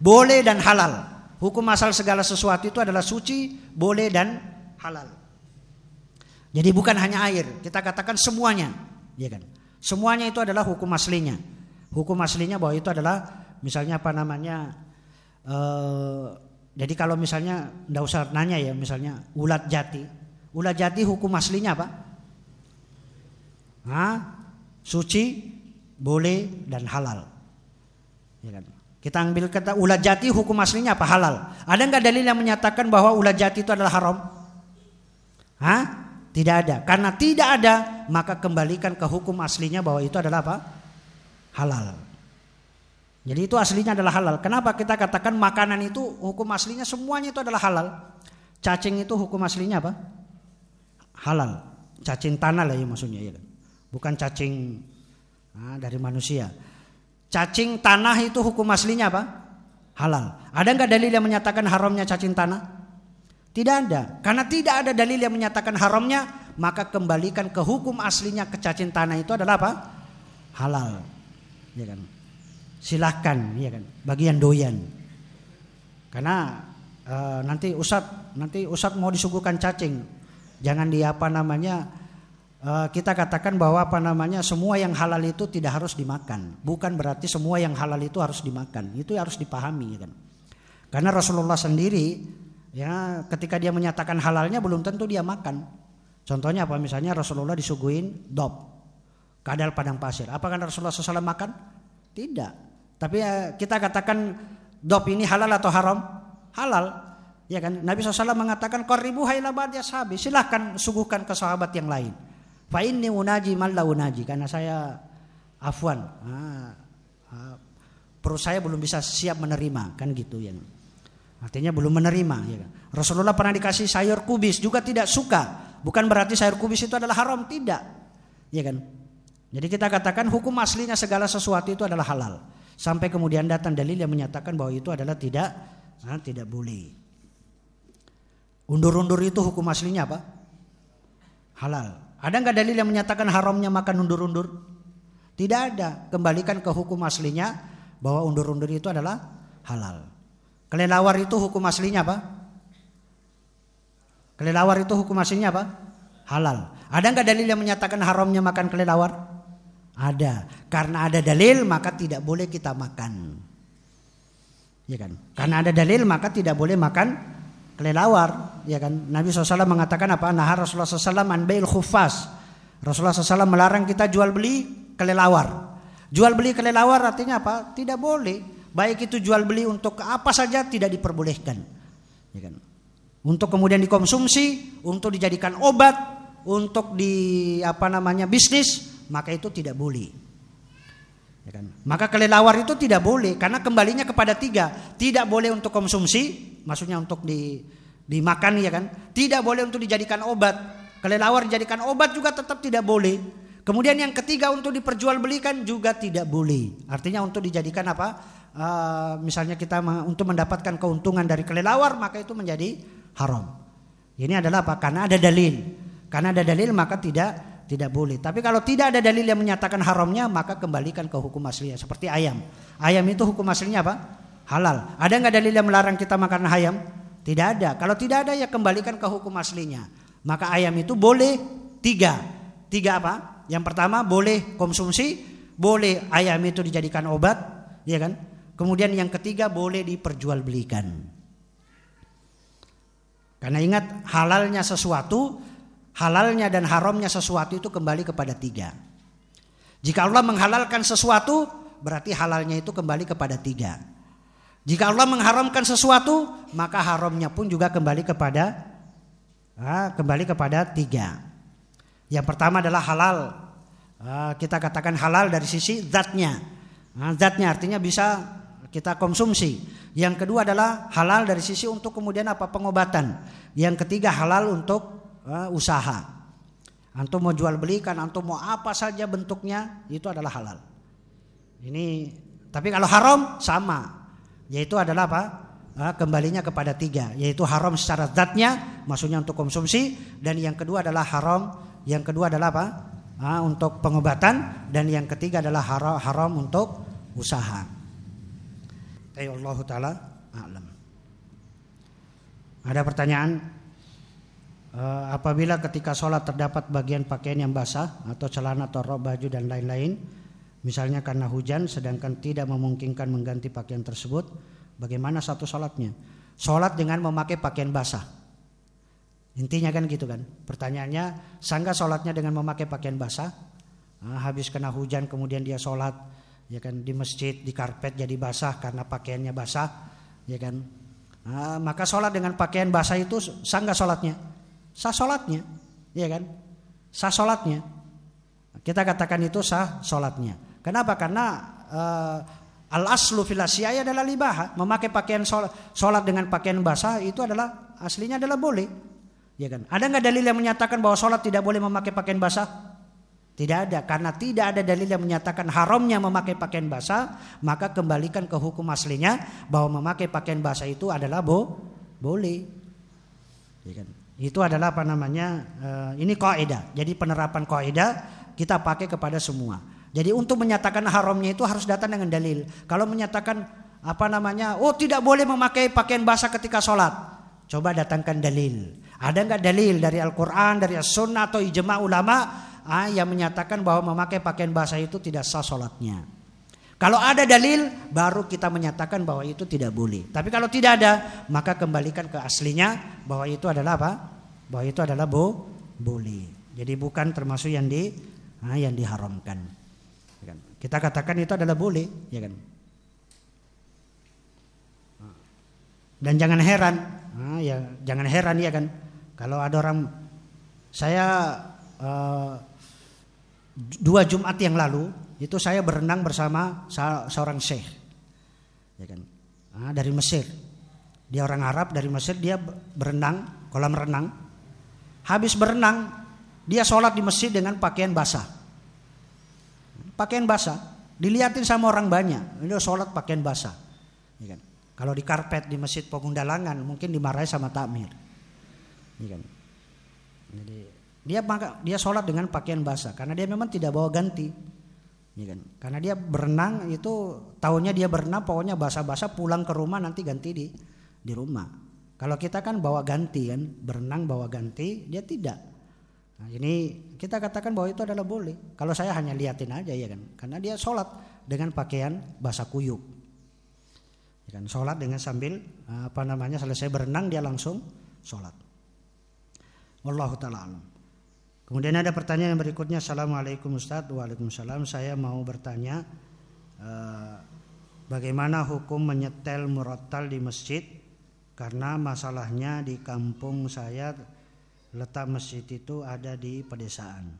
boleh dan halal. Hukum asal segala sesuatu itu adalah suci, boleh dan halal. Jadi bukan hanya air, kita katakan semuanya, ya kan? Semuanya itu adalah hukum aslinya. Hukum aslinya bahwa itu adalah misalnya apa namanya eh, jadi kalau misalnya ndak usah nanya ya misalnya ulat jati, ulat jati hukum aslinya apa? Hah? Suci, boleh dan halal. Ya kan? Kita ambil kata ulat jati hukum aslinya apa? Halal. Ada nggak dalil yang menyatakan bahwa ulat jati itu adalah haram? Hah? Tidak ada. Karena tidak ada, maka kembalikan ke hukum aslinya bahwa itu adalah apa? Halal. Jadi itu aslinya adalah halal. Kenapa kita katakan makanan itu hukum aslinya semuanya itu adalah halal? Cacing itu hukum aslinya apa? Halal. Cacing tanah lah ya maksudnya ya kan? Bukan cacing nah, dari manusia. Cacing tanah itu hukum aslinya apa? Halal. Ada nggak dalil yang menyatakan haramnya cacing tanah? Tidak ada. Karena tidak ada dalil yang menyatakan haramnya, maka kembalikan ke hukum aslinya ke cacing tanah itu adalah apa? Halal. Ya kan? Silahkan, ya kan? Bagian doyan. Karena e, nanti Ustad, nanti Ustad mau disuguhkan cacing. Jangan di apa namanya kita katakan bahwa apa namanya semua yang halal itu tidak harus dimakan. Bukan berarti semua yang halal itu harus dimakan. Itu harus dipahami, ya kan? Karena Rasulullah sendiri Ya, ketika dia menyatakan halalnya belum tentu dia makan. Contohnya apa? Misalnya Rasulullah disuguhin dop, kadal padang pasir. Apakah Rasulullah SAW makan? Tidak. Tapi ya, kita katakan dop ini halal atau haram? Halal. Ya kan? Nabi SAW mengatakan qaribu hailabat ya sahabi. Silahkan suguhkan ke sahabat yang lain. Fa inni unaji mal unaji karena saya afwan. Ah, ah, perut saya belum bisa siap menerima kan gitu ya. Artinya belum menerima. Ya kan? Rasulullah pernah dikasih sayur kubis juga tidak suka. Bukan berarti sayur kubis itu adalah haram, tidak. Ya kan? Jadi kita katakan hukum aslinya segala sesuatu itu adalah halal. Sampai kemudian datang dalil yang menyatakan bahwa itu adalah tidak, nah, tidak boleh. Undur-undur itu hukum aslinya apa? Halal. Ada nggak dalil yang menyatakan haramnya makan undur-undur? Tidak ada. Kembalikan ke hukum aslinya bahwa undur-undur itu adalah halal. Kelelawar itu hukum aslinya apa? Kelelawar itu hukum aslinya apa? Halal. Ada nggak dalil yang menyatakan haramnya makan kelelawar? Ada. Karena ada dalil maka tidak boleh kita makan. Ya kan? Karena ada dalil maka tidak boleh makan kelelawar. Ya kan? Nabi SAW mengatakan apa? Nah Rasulullah SAW anbail khufas. Rasulullah SAW melarang kita jual beli kelelawar. Jual beli kelelawar artinya apa? Tidak boleh. Baik itu jual beli untuk apa saja tidak diperbolehkan. Ya kan? Untuk kemudian dikonsumsi, untuk dijadikan obat, untuk di apa namanya bisnis, maka itu tidak boleh. Ya kan? Maka kelelawar itu tidak boleh karena kembalinya kepada tiga. Tidak boleh untuk konsumsi, maksudnya untuk di dimakan ya kan. Tidak boleh untuk dijadikan obat. Kelelawar dijadikan obat juga tetap tidak boleh. Kemudian yang ketiga untuk diperjualbelikan juga tidak boleh. Artinya untuk dijadikan apa? uh, misalnya kita untuk mendapatkan keuntungan dari kelelawar maka itu menjadi haram. Ini adalah apa? Karena ada dalil. Karena ada dalil maka tidak tidak boleh. Tapi kalau tidak ada dalil yang menyatakan haramnya maka kembalikan ke hukum aslinya seperti ayam. Ayam itu hukum aslinya apa? Halal. Ada nggak dalil yang melarang kita makan ayam? Tidak ada. Kalau tidak ada ya kembalikan ke hukum aslinya. Maka ayam itu boleh tiga. Tiga apa? Yang pertama boleh konsumsi, boleh ayam itu dijadikan obat, ya kan? Kemudian yang ketiga boleh diperjualbelikan. Karena ingat halalnya sesuatu, halalnya dan haramnya sesuatu itu kembali kepada tiga. Jika Allah menghalalkan sesuatu, berarti halalnya itu kembali kepada tiga. Jika Allah mengharamkan sesuatu, maka haramnya pun juga kembali kepada kembali kepada tiga. Yang pertama adalah halal. Kita katakan halal dari sisi zatnya. Zatnya artinya bisa kita konsumsi. Yang kedua adalah halal dari sisi untuk kemudian apa pengobatan. Yang ketiga halal untuk uh, usaha. Antum mau jual belikan, antum mau apa saja bentuknya itu adalah halal. Ini tapi kalau haram sama, yaitu adalah apa? uh, kembalinya kepada tiga, yaitu haram secara zatnya, maksudnya untuk konsumsi, dan yang kedua adalah haram, yang kedua adalah apa? Uh, untuk pengobatan, dan yang ketiga adalah haram, haram untuk usaha. Allah taala alam. Ada pertanyaan? Uh, apabila ketika sholat terdapat bagian pakaian yang basah atau celana atau rok baju dan lain-lain, misalnya karena hujan, sedangkan tidak memungkinkan mengganti pakaian tersebut, bagaimana satu sholatnya? Sholat dengan memakai pakaian basah. Intinya kan gitu kan. Pertanyaannya, sangga sholatnya dengan memakai pakaian basah? Nah, habis kena hujan kemudian dia sholat, ya kan di masjid di karpet jadi basah karena pakaiannya basah, ya kan. Nah, maka sholat dengan pakaian basah itu sangga sholatnya sah sholatnya, ya kan? Sah sholatnya. Kita katakan itu sah sholatnya. Kenapa? Karena uh, al aslu filasiyah adalah libaha. Memakai pakaian sholat dengan pakaian basah itu adalah aslinya adalah boleh. Ya kan? Ada nggak dalil yang menyatakan bahwa sholat tidak boleh memakai pakaian basah? Tidak ada, karena tidak ada dalil yang menyatakan haramnya memakai pakaian basah, maka kembalikan ke hukum aslinya bahwa memakai pakaian basah itu adalah bo boleh. Ya kan? Itu adalah apa namanya? Uh, ini kaidah. Jadi penerapan kaidah kita pakai kepada semua. Jadi untuk menyatakan haramnya itu harus datang dengan dalil. Kalau menyatakan apa namanya? Oh tidak boleh memakai pakaian basah ketika sholat. Coba datangkan dalil. Ada nggak dalil dari Al-Quran, dari As-Sunnah atau ijma ulama ah, yang menyatakan bahwa memakai pakaian basah itu tidak sah sholatnya? Kalau ada dalil baru kita menyatakan bahwa itu tidak boleh. Tapi kalau tidak ada maka kembalikan ke aslinya bahwa itu adalah apa? Bahwa itu adalah bo boleh. Jadi bukan termasuk yang di nah, yang diharamkan. Ya kan? Kita katakan itu adalah boleh, ya kan? Dan jangan heran, nah, ya jangan heran ya kan, kalau ada orang saya uh, dua Jumat yang lalu itu saya berenang bersama seorang syekh. Ya kan? Nah, dari Mesir. Dia orang Arab dari Mesir dia berenang kolam renang. Habis berenang dia sholat di masjid dengan pakaian basah. Pakaian basah. Dilihatin sama orang banyak. Ini sholat pakaian basah. Ya kan? Kalau di karpet di masjid Pegundalangan mungkin dimarahi sama takmir. Ya kan? Jadi dia dia sholat dengan pakaian basah. Karena dia memang tidak bawa ganti Ya kan? Karena dia berenang itu tahunnya dia berenang pokoknya basah-basah pulang ke rumah nanti ganti di di rumah. Kalau kita kan bawa ganti kan, berenang bawa ganti, dia tidak. Nah, ini kita katakan bahwa itu adalah boleh. Kalau saya hanya liatin aja ya kan, karena dia sholat dengan pakaian basah kuyuk. Ya kan, sholat dengan sambil apa namanya selesai berenang dia langsung sholat. Wallahu taala alam. Kemudian ada pertanyaan yang berikutnya. Assalamualaikum Ustaz. Waalaikumsalam. Saya mau bertanya uh, Bagaimana hukum menyetel murattal di masjid? Karena masalahnya di kampung saya Letak masjid itu ada di pedesaan.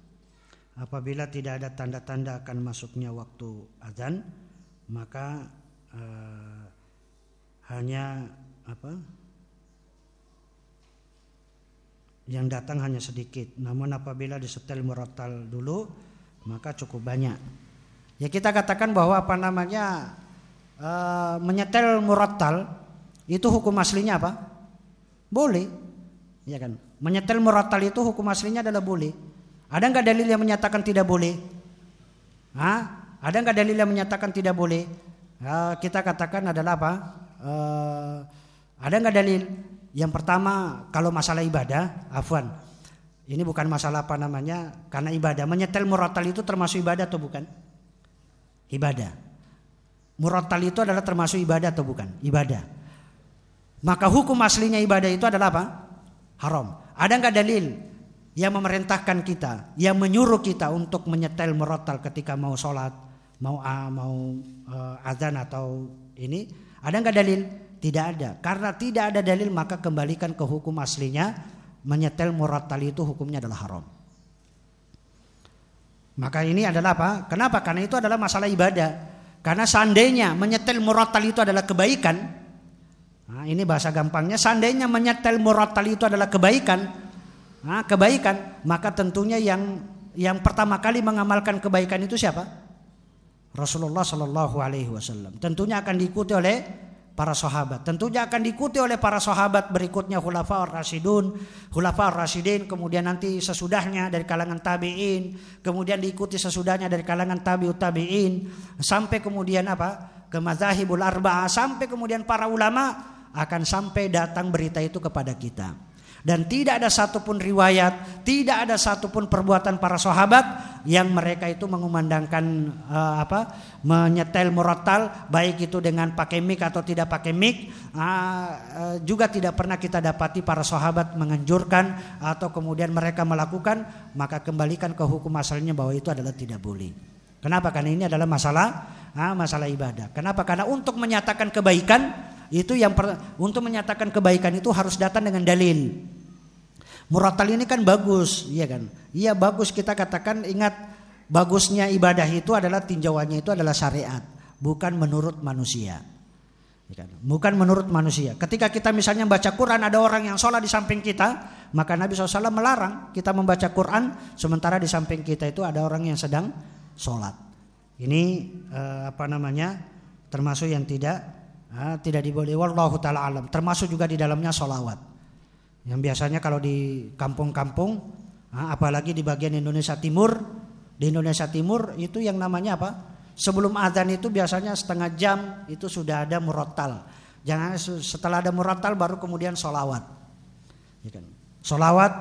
Apabila tidak ada tanda-tanda akan masuknya waktu azan Maka uh, hanya apa yang datang hanya sedikit. Namun apabila disetel murattal dulu maka cukup banyak. Ya kita katakan bahwa apa namanya e, menyetel murattal itu hukum aslinya apa? Boleh. Ya kan? Menyetel murattal itu hukum aslinya adalah boleh. Ada nggak dalil yang menyatakan tidak boleh? Hah? Ada nggak dalil yang menyatakan tidak boleh? E, kita katakan adalah apa? E, ada nggak dalil? Yang pertama kalau masalah ibadah, afwan. Ini bukan masalah apa namanya karena ibadah. Menyetel murattal itu termasuk ibadah atau bukan? Ibadah. Murattal itu adalah termasuk ibadah atau bukan? Ibadah. Maka hukum aslinya ibadah itu adalah apa? Haram. Ada nggak dalil yang memerintahkan kita, yang menyuruh kita untuk menyetel murattal ketika mau sholat, mau uh, mau uh, azan atau ini? Ada nggak dalil? Tidak ada. Karena tidak ada dalil maka kembalikan ke hukum aslinya. Menyetel murattal itu hukumnya adalah haram. Maka ini adalah apa? Kenapa? Karena itu adalah masalah ibadah. Karena seandainya menyetel murattal itu adalah kebaikan. Nah, ini bahasa gampangnya. Seandainya menyetel murattal itu adalah kebaikan. Nah, kebaikan. Maka tentunya yang yang pertama kali mengamalkan kebaikan itu siapa? Rasulullah Shallallahu Alaihi Wasallam. Tentunya akan diikuti oleh para sahabat. Tentunya akan diikuti oleh para sahabat berikutnya Khulafa Rasidun, Khulafa Rasidin, kemudian nanti sesudahnya dari kalangan tabi'in, kemudian diikuti sesudahnya dari kalangan tabi'ut tabi'in, sampai kemudian apa? ke mazahibul arba'ah, sampai kemudian para ulama akan sampai datang berita itu kepada kita. Dan tidak ada satupun riwayat, tidak ada satupun perbuatan para sahabat yang mereka itu mengumandangkan uh, apa, menyetel murattal, baik itu dengan pakai mic atau tidak pakai mic. Uh, uh, juga tidak pernah kita dapati para sahabat menganjurkan atau kemudian mereka melakukan, maka kembalikan ke hukum asalnya bahwa itu adalah tidak boleh. Kenapa? Karena ini adalah masalah uh, masalah ibadah. Kenapa? Karena untuk menyatakan kebaikan itu yang per, untuk menyatakan kebaikan itu harus datang dengan dalil. Muratal ini kan bagus, iya kan? Iya bagus kita katakan ingat bagusnya ibadah itu adalah tinjauannya itu adalah syariat, bukan menurut manusia. Iya kan? Bukan menurut manusia. Ketika kita misalnya baca Quran ada orang yang sholat di samping kita, maka Nabi SAW melarang kita membaca Quran sementara di samping kita itu ada orang yang sedang sholat. Ini eh, apa namanya termasuk yang tidak Nah, tidak diboleh wallahu taala alam. Termasuk juga di dalamnya solawat. Yang biasanya kalau di kampung-kampung, apalagi di bagian Indonesia Timur, di Indonesia Timur itu yang namanya apa? Sebelum azan itu biasanya setengah jam itu sudah ada murotal. Jangan setelah ada murotal baru kemudian solawat. Ya kan? Solawat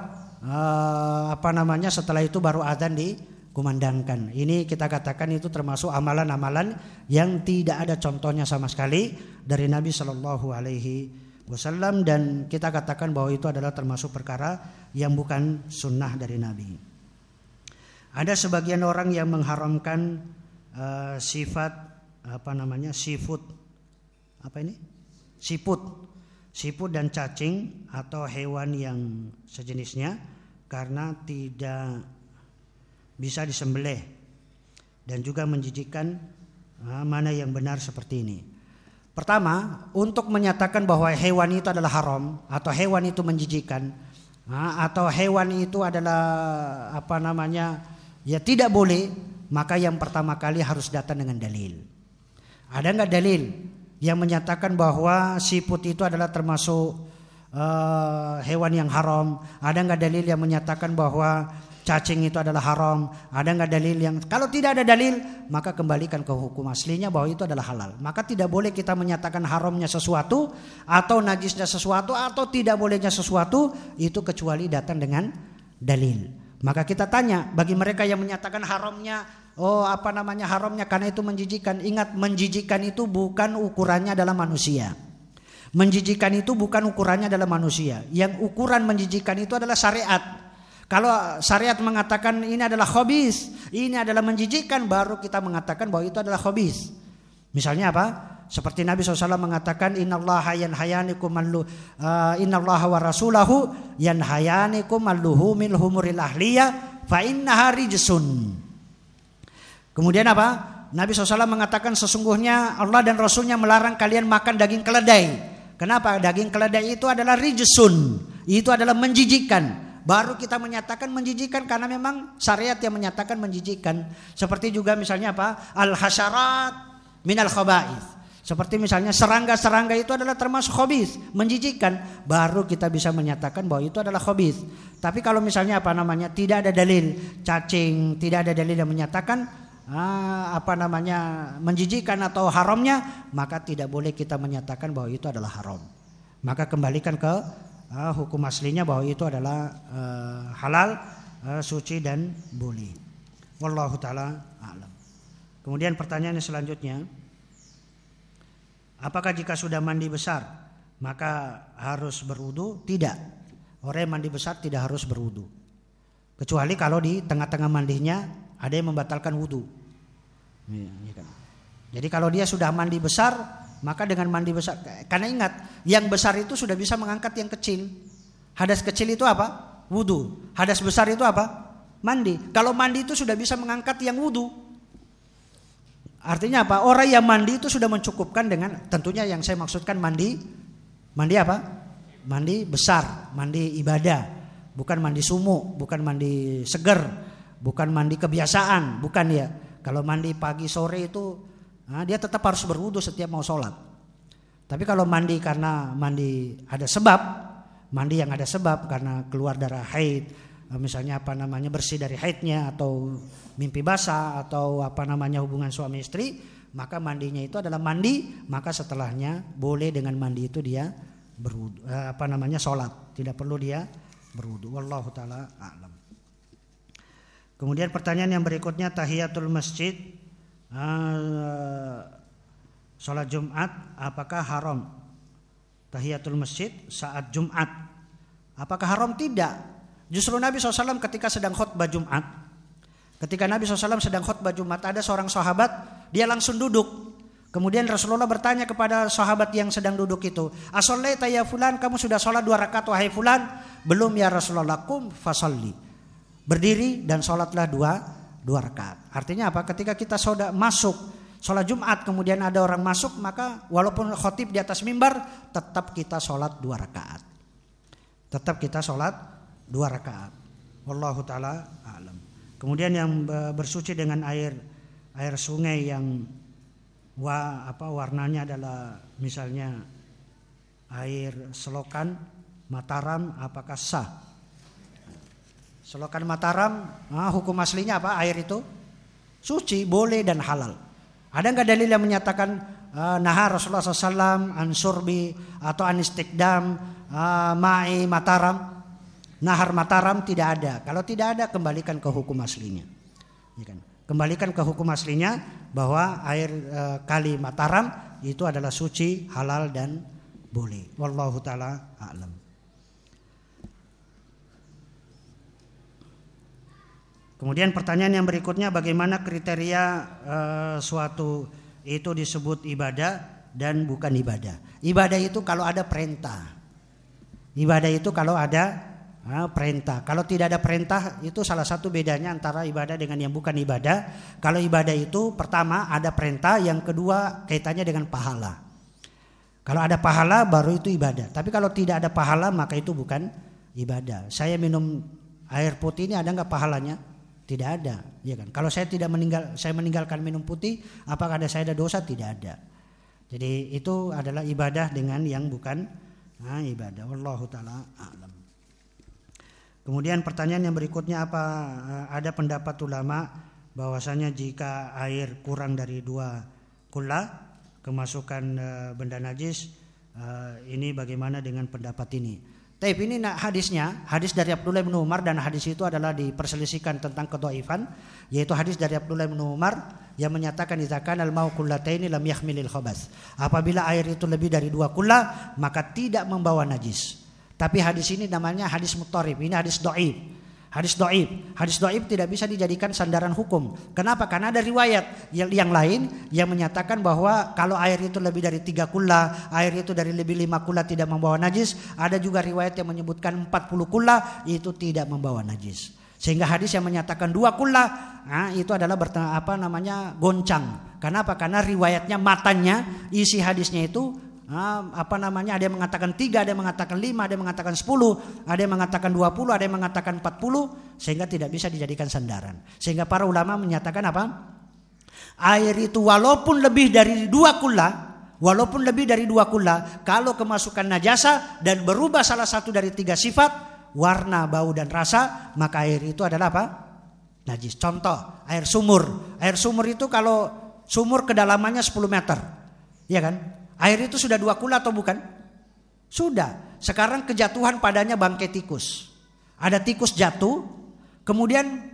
eh, apa namanya setelah itu baru azan di kumandangkan. Ini kita katakan itu termasuk amalan-amalan yang tidak ada contohnya sama sekali dari Nabi Shallallahu Alaihi Wasallam dan kita katakan bahwa itu adalah termasuk perkara yang bukan sunnah dari Nabi. Ada sebagian orang yang mengharamkan uh, sifat apa namanya seafood apa ini siput siput dan cacing atau hewan yang sejenisnya karena tidak bisa disembelih dan juga menjijikan ah, mana yang benar seperti ini. Pertama, untuk menyatakan bahwa hewan itu adalah haram atau hewan itu menjijikan ah, atau hewan itu adalah apa namanya ya tidak boleh, maka yang pertama kali harus datang dengan dalil. Ada nggak dalil yang menyatakan bahwa siput itu adalah termasuk uh, hewan yang haram? Ada nggak dalil yang menyatakan bahwa cacing itu adalah haram. Ada nggak dalil yang kalau tidak ada dalil maka kembalikan ke hukum aslinya bahwa itu adalah halal. Maka tidak boleh kita menyatakan haramnya sesuatu atau najisnya sesuatu atau tidak bolehnya sesuatu itu kecuali datang dengan dalil. Maka kita tanya bagi mereka yang menyatakan haramnya oh apa namanya haramnya karena itu menjijikan. Ingat menjijikan itu bukan ukurannya adalah manusia. Menjijikan itu bukan ukurannya adalah manusia. Yang ukuran menjijikan itu adalah syariat. Kalau syariat mengatakan ini adalah hobis, ini adalah menjijikan, baru kita mengatakan bahwa itu adalah hobis. Misalnya apa? Seperti Nabi SAW mengatakan Inna Allah yanhayanikum allu uh, Inna Allah wa rasulahu yanhayanikum humuril fa innaha rijsun. Kemudian apa? Nabi SAW mengatakan sesungguhnya Allah dan Rasulnya melarang kalian makan daging keledai. Kenapa? Daging keledai itu adalah rijsun. Itu adalah menjijikan. Baru kita menyatakan menjijikan karena memang syariat yang menyatakan menjijikan. Seperti juga misalnya apa? Al-hasyarat minal khaba'ith. Seperti misalnya serangga-serangga itu adalah termasuk khobis, menjijikan. Baru kita bisa menyatakan bahwa itu adalah khobis. Tapi kalau misalnya apa namanya tidak ada dalil cacing, tidak ada dalil yang menyatakan ah, apa namanya menjijikan atau haramnya, maka tidak boleh kita menyatakan bahwa itu adalah haram. Maka kembalikan ke uh, hukum aslinya bahwa itu adalah uh, halal, uh, suci dan boleh. Wallahu taala alam. Kemudian pertanyaan selanjutnya, apakah jika sudah mandi besar maka harus berwudu? Tidak. Orang yang mandi besar tidak harus berwudu. Kecuali kalau di tengah-tengah mandinya ada yang membatalkan wudu. Iya kan? Jadi kalau dia sudah mandi besar maka dengan mandi besar, karena ingat, yang besar itu sudah bisa mengangkat yang kecil. Hadas kecil itu apa? Wudhu. Hadas besar itu apa? Mandi. Kalau mandi itu sudah bisa mengangkat yang wudhu. Artinya apa? Orang yang mandi itu sudah mencukupkan dengan tentunya yang saya maksudkan mandi, mandi apa? Mandi besar, mandi ibadah, bukan mandi sumu, bukan mandi seger, bukan mandi kebiasaan, bukan ya. Kalau mandi pagi sore itu Nah, dia tetap harus berwudu setiap mau sholat. Tapi kalau mandi karena mandi ada sebab, mandi yang ada sebab karena keluar darah haid, eh, misalnya apa namanya bersih dari haidnya atau mimpi basah atau apa namanya hubungan suami istri, maka mandinya itu adalah mandi, maka setelahnya boleh dengan mandi itu dia berwudu, eh, apa namanya sholat, tidak perlu dia berwudu. Wallahu taala a'lam. Kemudian pertanyaan yang berikutnya tahiyatul masjid uh, sholat Jumat apakah haram? Tahiyatul masjid saat Jumat apakah haram? Tidak. Justru Nabi SAW ketika sedang khutbah Jumat, ketika Nabi SAW sedang khutbah Jumat ada seorang sahabat dia langsung duduk. Kemudian Rasulullah bertanya kepada sahabat yang sedang duduk itu, "Asallaita ya fulan, kamu sudah sholat dua rakaat wahai fulan?" "Belum ya Rasulullah." "Kum fasalli." Berdiri dan sholatlah dua dua rakaat. Artinya apa? Ketika kita sudah masuk sholat Jumat kemudian ada orang masuk maka walaupun khotib di atas mimbar tetap kita sholat dua rakaat. Tetap kita sholat dua rakaat. Wallahu taala alam. Kemudian yang bersuci dengan air air sungai yang wa, apa warnanya adalah misalnya air selokan Mataram apakah sah? Selokan Mataram, nah, hukum aslinya apa? Air itu suci, boleh dan halal. Ada nggak dalil yang menyatakan uh, nahar Rasulullah SAW ansurbi atau anistikdam uh, mai Mataram? Nahar Mataram tidak ada. Kalau tidak ada kembalikan ke hukum aslinya. Ya kan? Kembalikan ke hukum aslinya bahwa air e, kali Mataram itu adalah suci, halal dan boleh. Wallahu taala a'lam. Kemudian pertanyaan yang berikutnya bagaimana kriteria e, suatu itu disebut ibadah dan bukan ibadah. Ibadah itu kalau ada perintah. Ibadah itu kalau ada Nah, perintah. Kalau tidak ada perintah itu salah satu bedanya antara ibadah dengan yang bukan ibadah. Kalau ibadah itu pertama ada perintah, yang kedua kaitannya dengan pahala. Kalau ada pahala baru itu ibadah. Tapi kalau tidak ada pahala maka itu bukan ibadah. Saya minum air putih ini ada nggak pahalanya? Tidak ada, ya kan? Kalau saya tidak meninggal, saya meninggalkan minum putih, apakah ada saya ada dosa? Tidak ada. Jadi itu adalah ibadah dengan yang bukan nah, ibadah. Wallahu taala a'lam. Kemudian pertanyaan yang berikutnya apa ada pendapat ulama bahwasanya jika air kurang dari dua kula kemasukan eh, benda najis eh, ini bagaimana dengan pendapat ini? Tapi ini hadisnya, hadis dari Abdullah bin Umar dan hadis itu adalah diperselisihkan tentang kedoifan, yaitu hadis dari Abdullah bin Umar yang menyatakan izakan al mau kullataini lam yahmilil khabas. Apabila air itu lebih dari dua kula maka tidak membawa najis. Tapi hadis ini namanya hadis mutarib. Ini hadis doib. Hadis doib. Hadis doib tidak bisa dijadikan sandaran hukum. Kenapa? Karena ada riwayat yang, yang lain yang menyatakan bahwa kalau air itu lebih dari tiga kula, air itu dari lebih lima kula tidak membawa najis. Ada juga riwayat yang menyebutkan empat puluh kula itu tidak membawa najis. Sehingga hadis yang menyatakan dua kula nah, itu adalah bertengah, apa namanya goncang. Kenapa? Karena riwayatnya matanya isi hadisnya itu apa namanya ada yang mengatakan tiga, ada yang mengatakan lima, ada yang mengatakan sepuluh, ada yang mengatakan dua puluh, ada yang mengatakan empat puluh, sehingga tidak bisa dijadikan sandaran. Sehingga para ulama menyatakan apa? Air itu walaupun lebih dari dua kula, walaupun lebih dari dua kula, kalau kemasukan najasa dan berubah salah satu dari tiga sifat, warna, bau dan rasa, maka air itu adalah apa? Najis. Contoh, air sumur. Air sumur itu kalau sumur kedalamannya 10 meter. Ya kan? Air itu sudah dua kula atau bukan? Sudah. Sekarang kejatuhan padanya bangkai tikus. Ada tikus jatuh, kemudian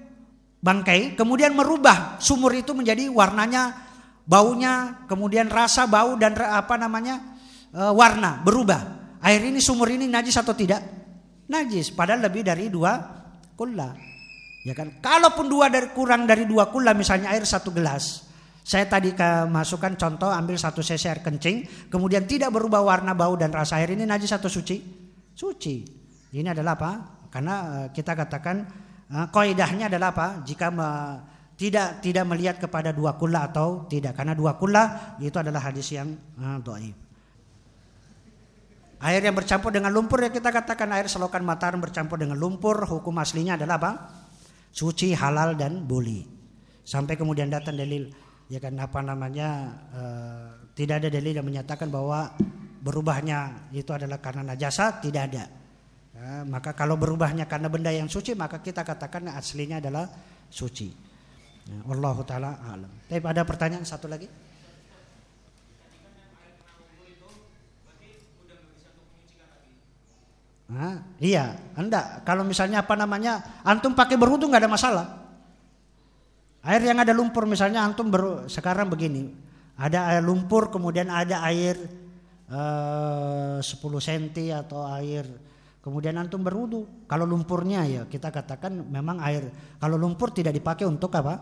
bangkai, kemudian merubah sumur itu menjadi warnanya, baunya, kemudian rasa bau dan apa namanya e, warna berubah. Air ini sumur ini najis atau tidak? Najis. Padahal lebih dari dua kula. Ya kan? Kalaupun dua dari kurang dari dua kula, misalnya air satu gelas, saya tadi masukkan contoh ambil satu cc air kencing, kemudian tidak berubah warna, bau dan rasa air ini najis atau suci? Suci. Ini adalah apa? Karena eh, kita katakan uh, kaidahnya adalah apa? Jika me, tidak tidak melihat kepada dua kula atau tidak, karena dua kula itu adalah hadis yang uh, doib. Air yang bercampur dengan lumpur ya kita katakan air selokan mataram bercampur dengan lumpur hukum aslinya adalah apa? Suci, halal dan boleh. Sampai kemudian datang dalil ya kan apa namanya uh, tidak ada dalil yang menyatakan bahwa berubahnya itu adalah karena najasa tidak ada. Ya, maka kalau berubahnya karena benda yang suci maka kita katakan aslinya adalah suci. Ya, Wallahu taala alam. Tapi ada pertanyaan satu lagi? Nah, iya, enggak. Kalau misalnya apa namanya, antum pakai berwudu nggak ada masalah. Air yang ada lumpur misalnya antum ber, sekarang begini, ada air lumpur kemudian ada air uh, 10 cm atau air kemudian antum berwudu. Kalau lumpurnya ya kita katakan memang air. Kalau lumpur tidak dipakai untuk apa?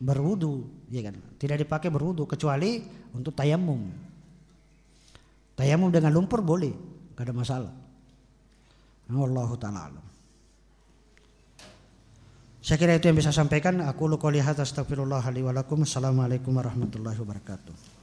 Berwudu, ya kan? Tidak dipakai berwudu kecuali untuk tayamum. Tayamum dengan lumpur boleh, gak ada masalah. Wallahu taala. Saya kira itu yang bisa sampaikan. Aku lu qouli hadza. Assalamualaikum warahmatullahi wabarakatuh.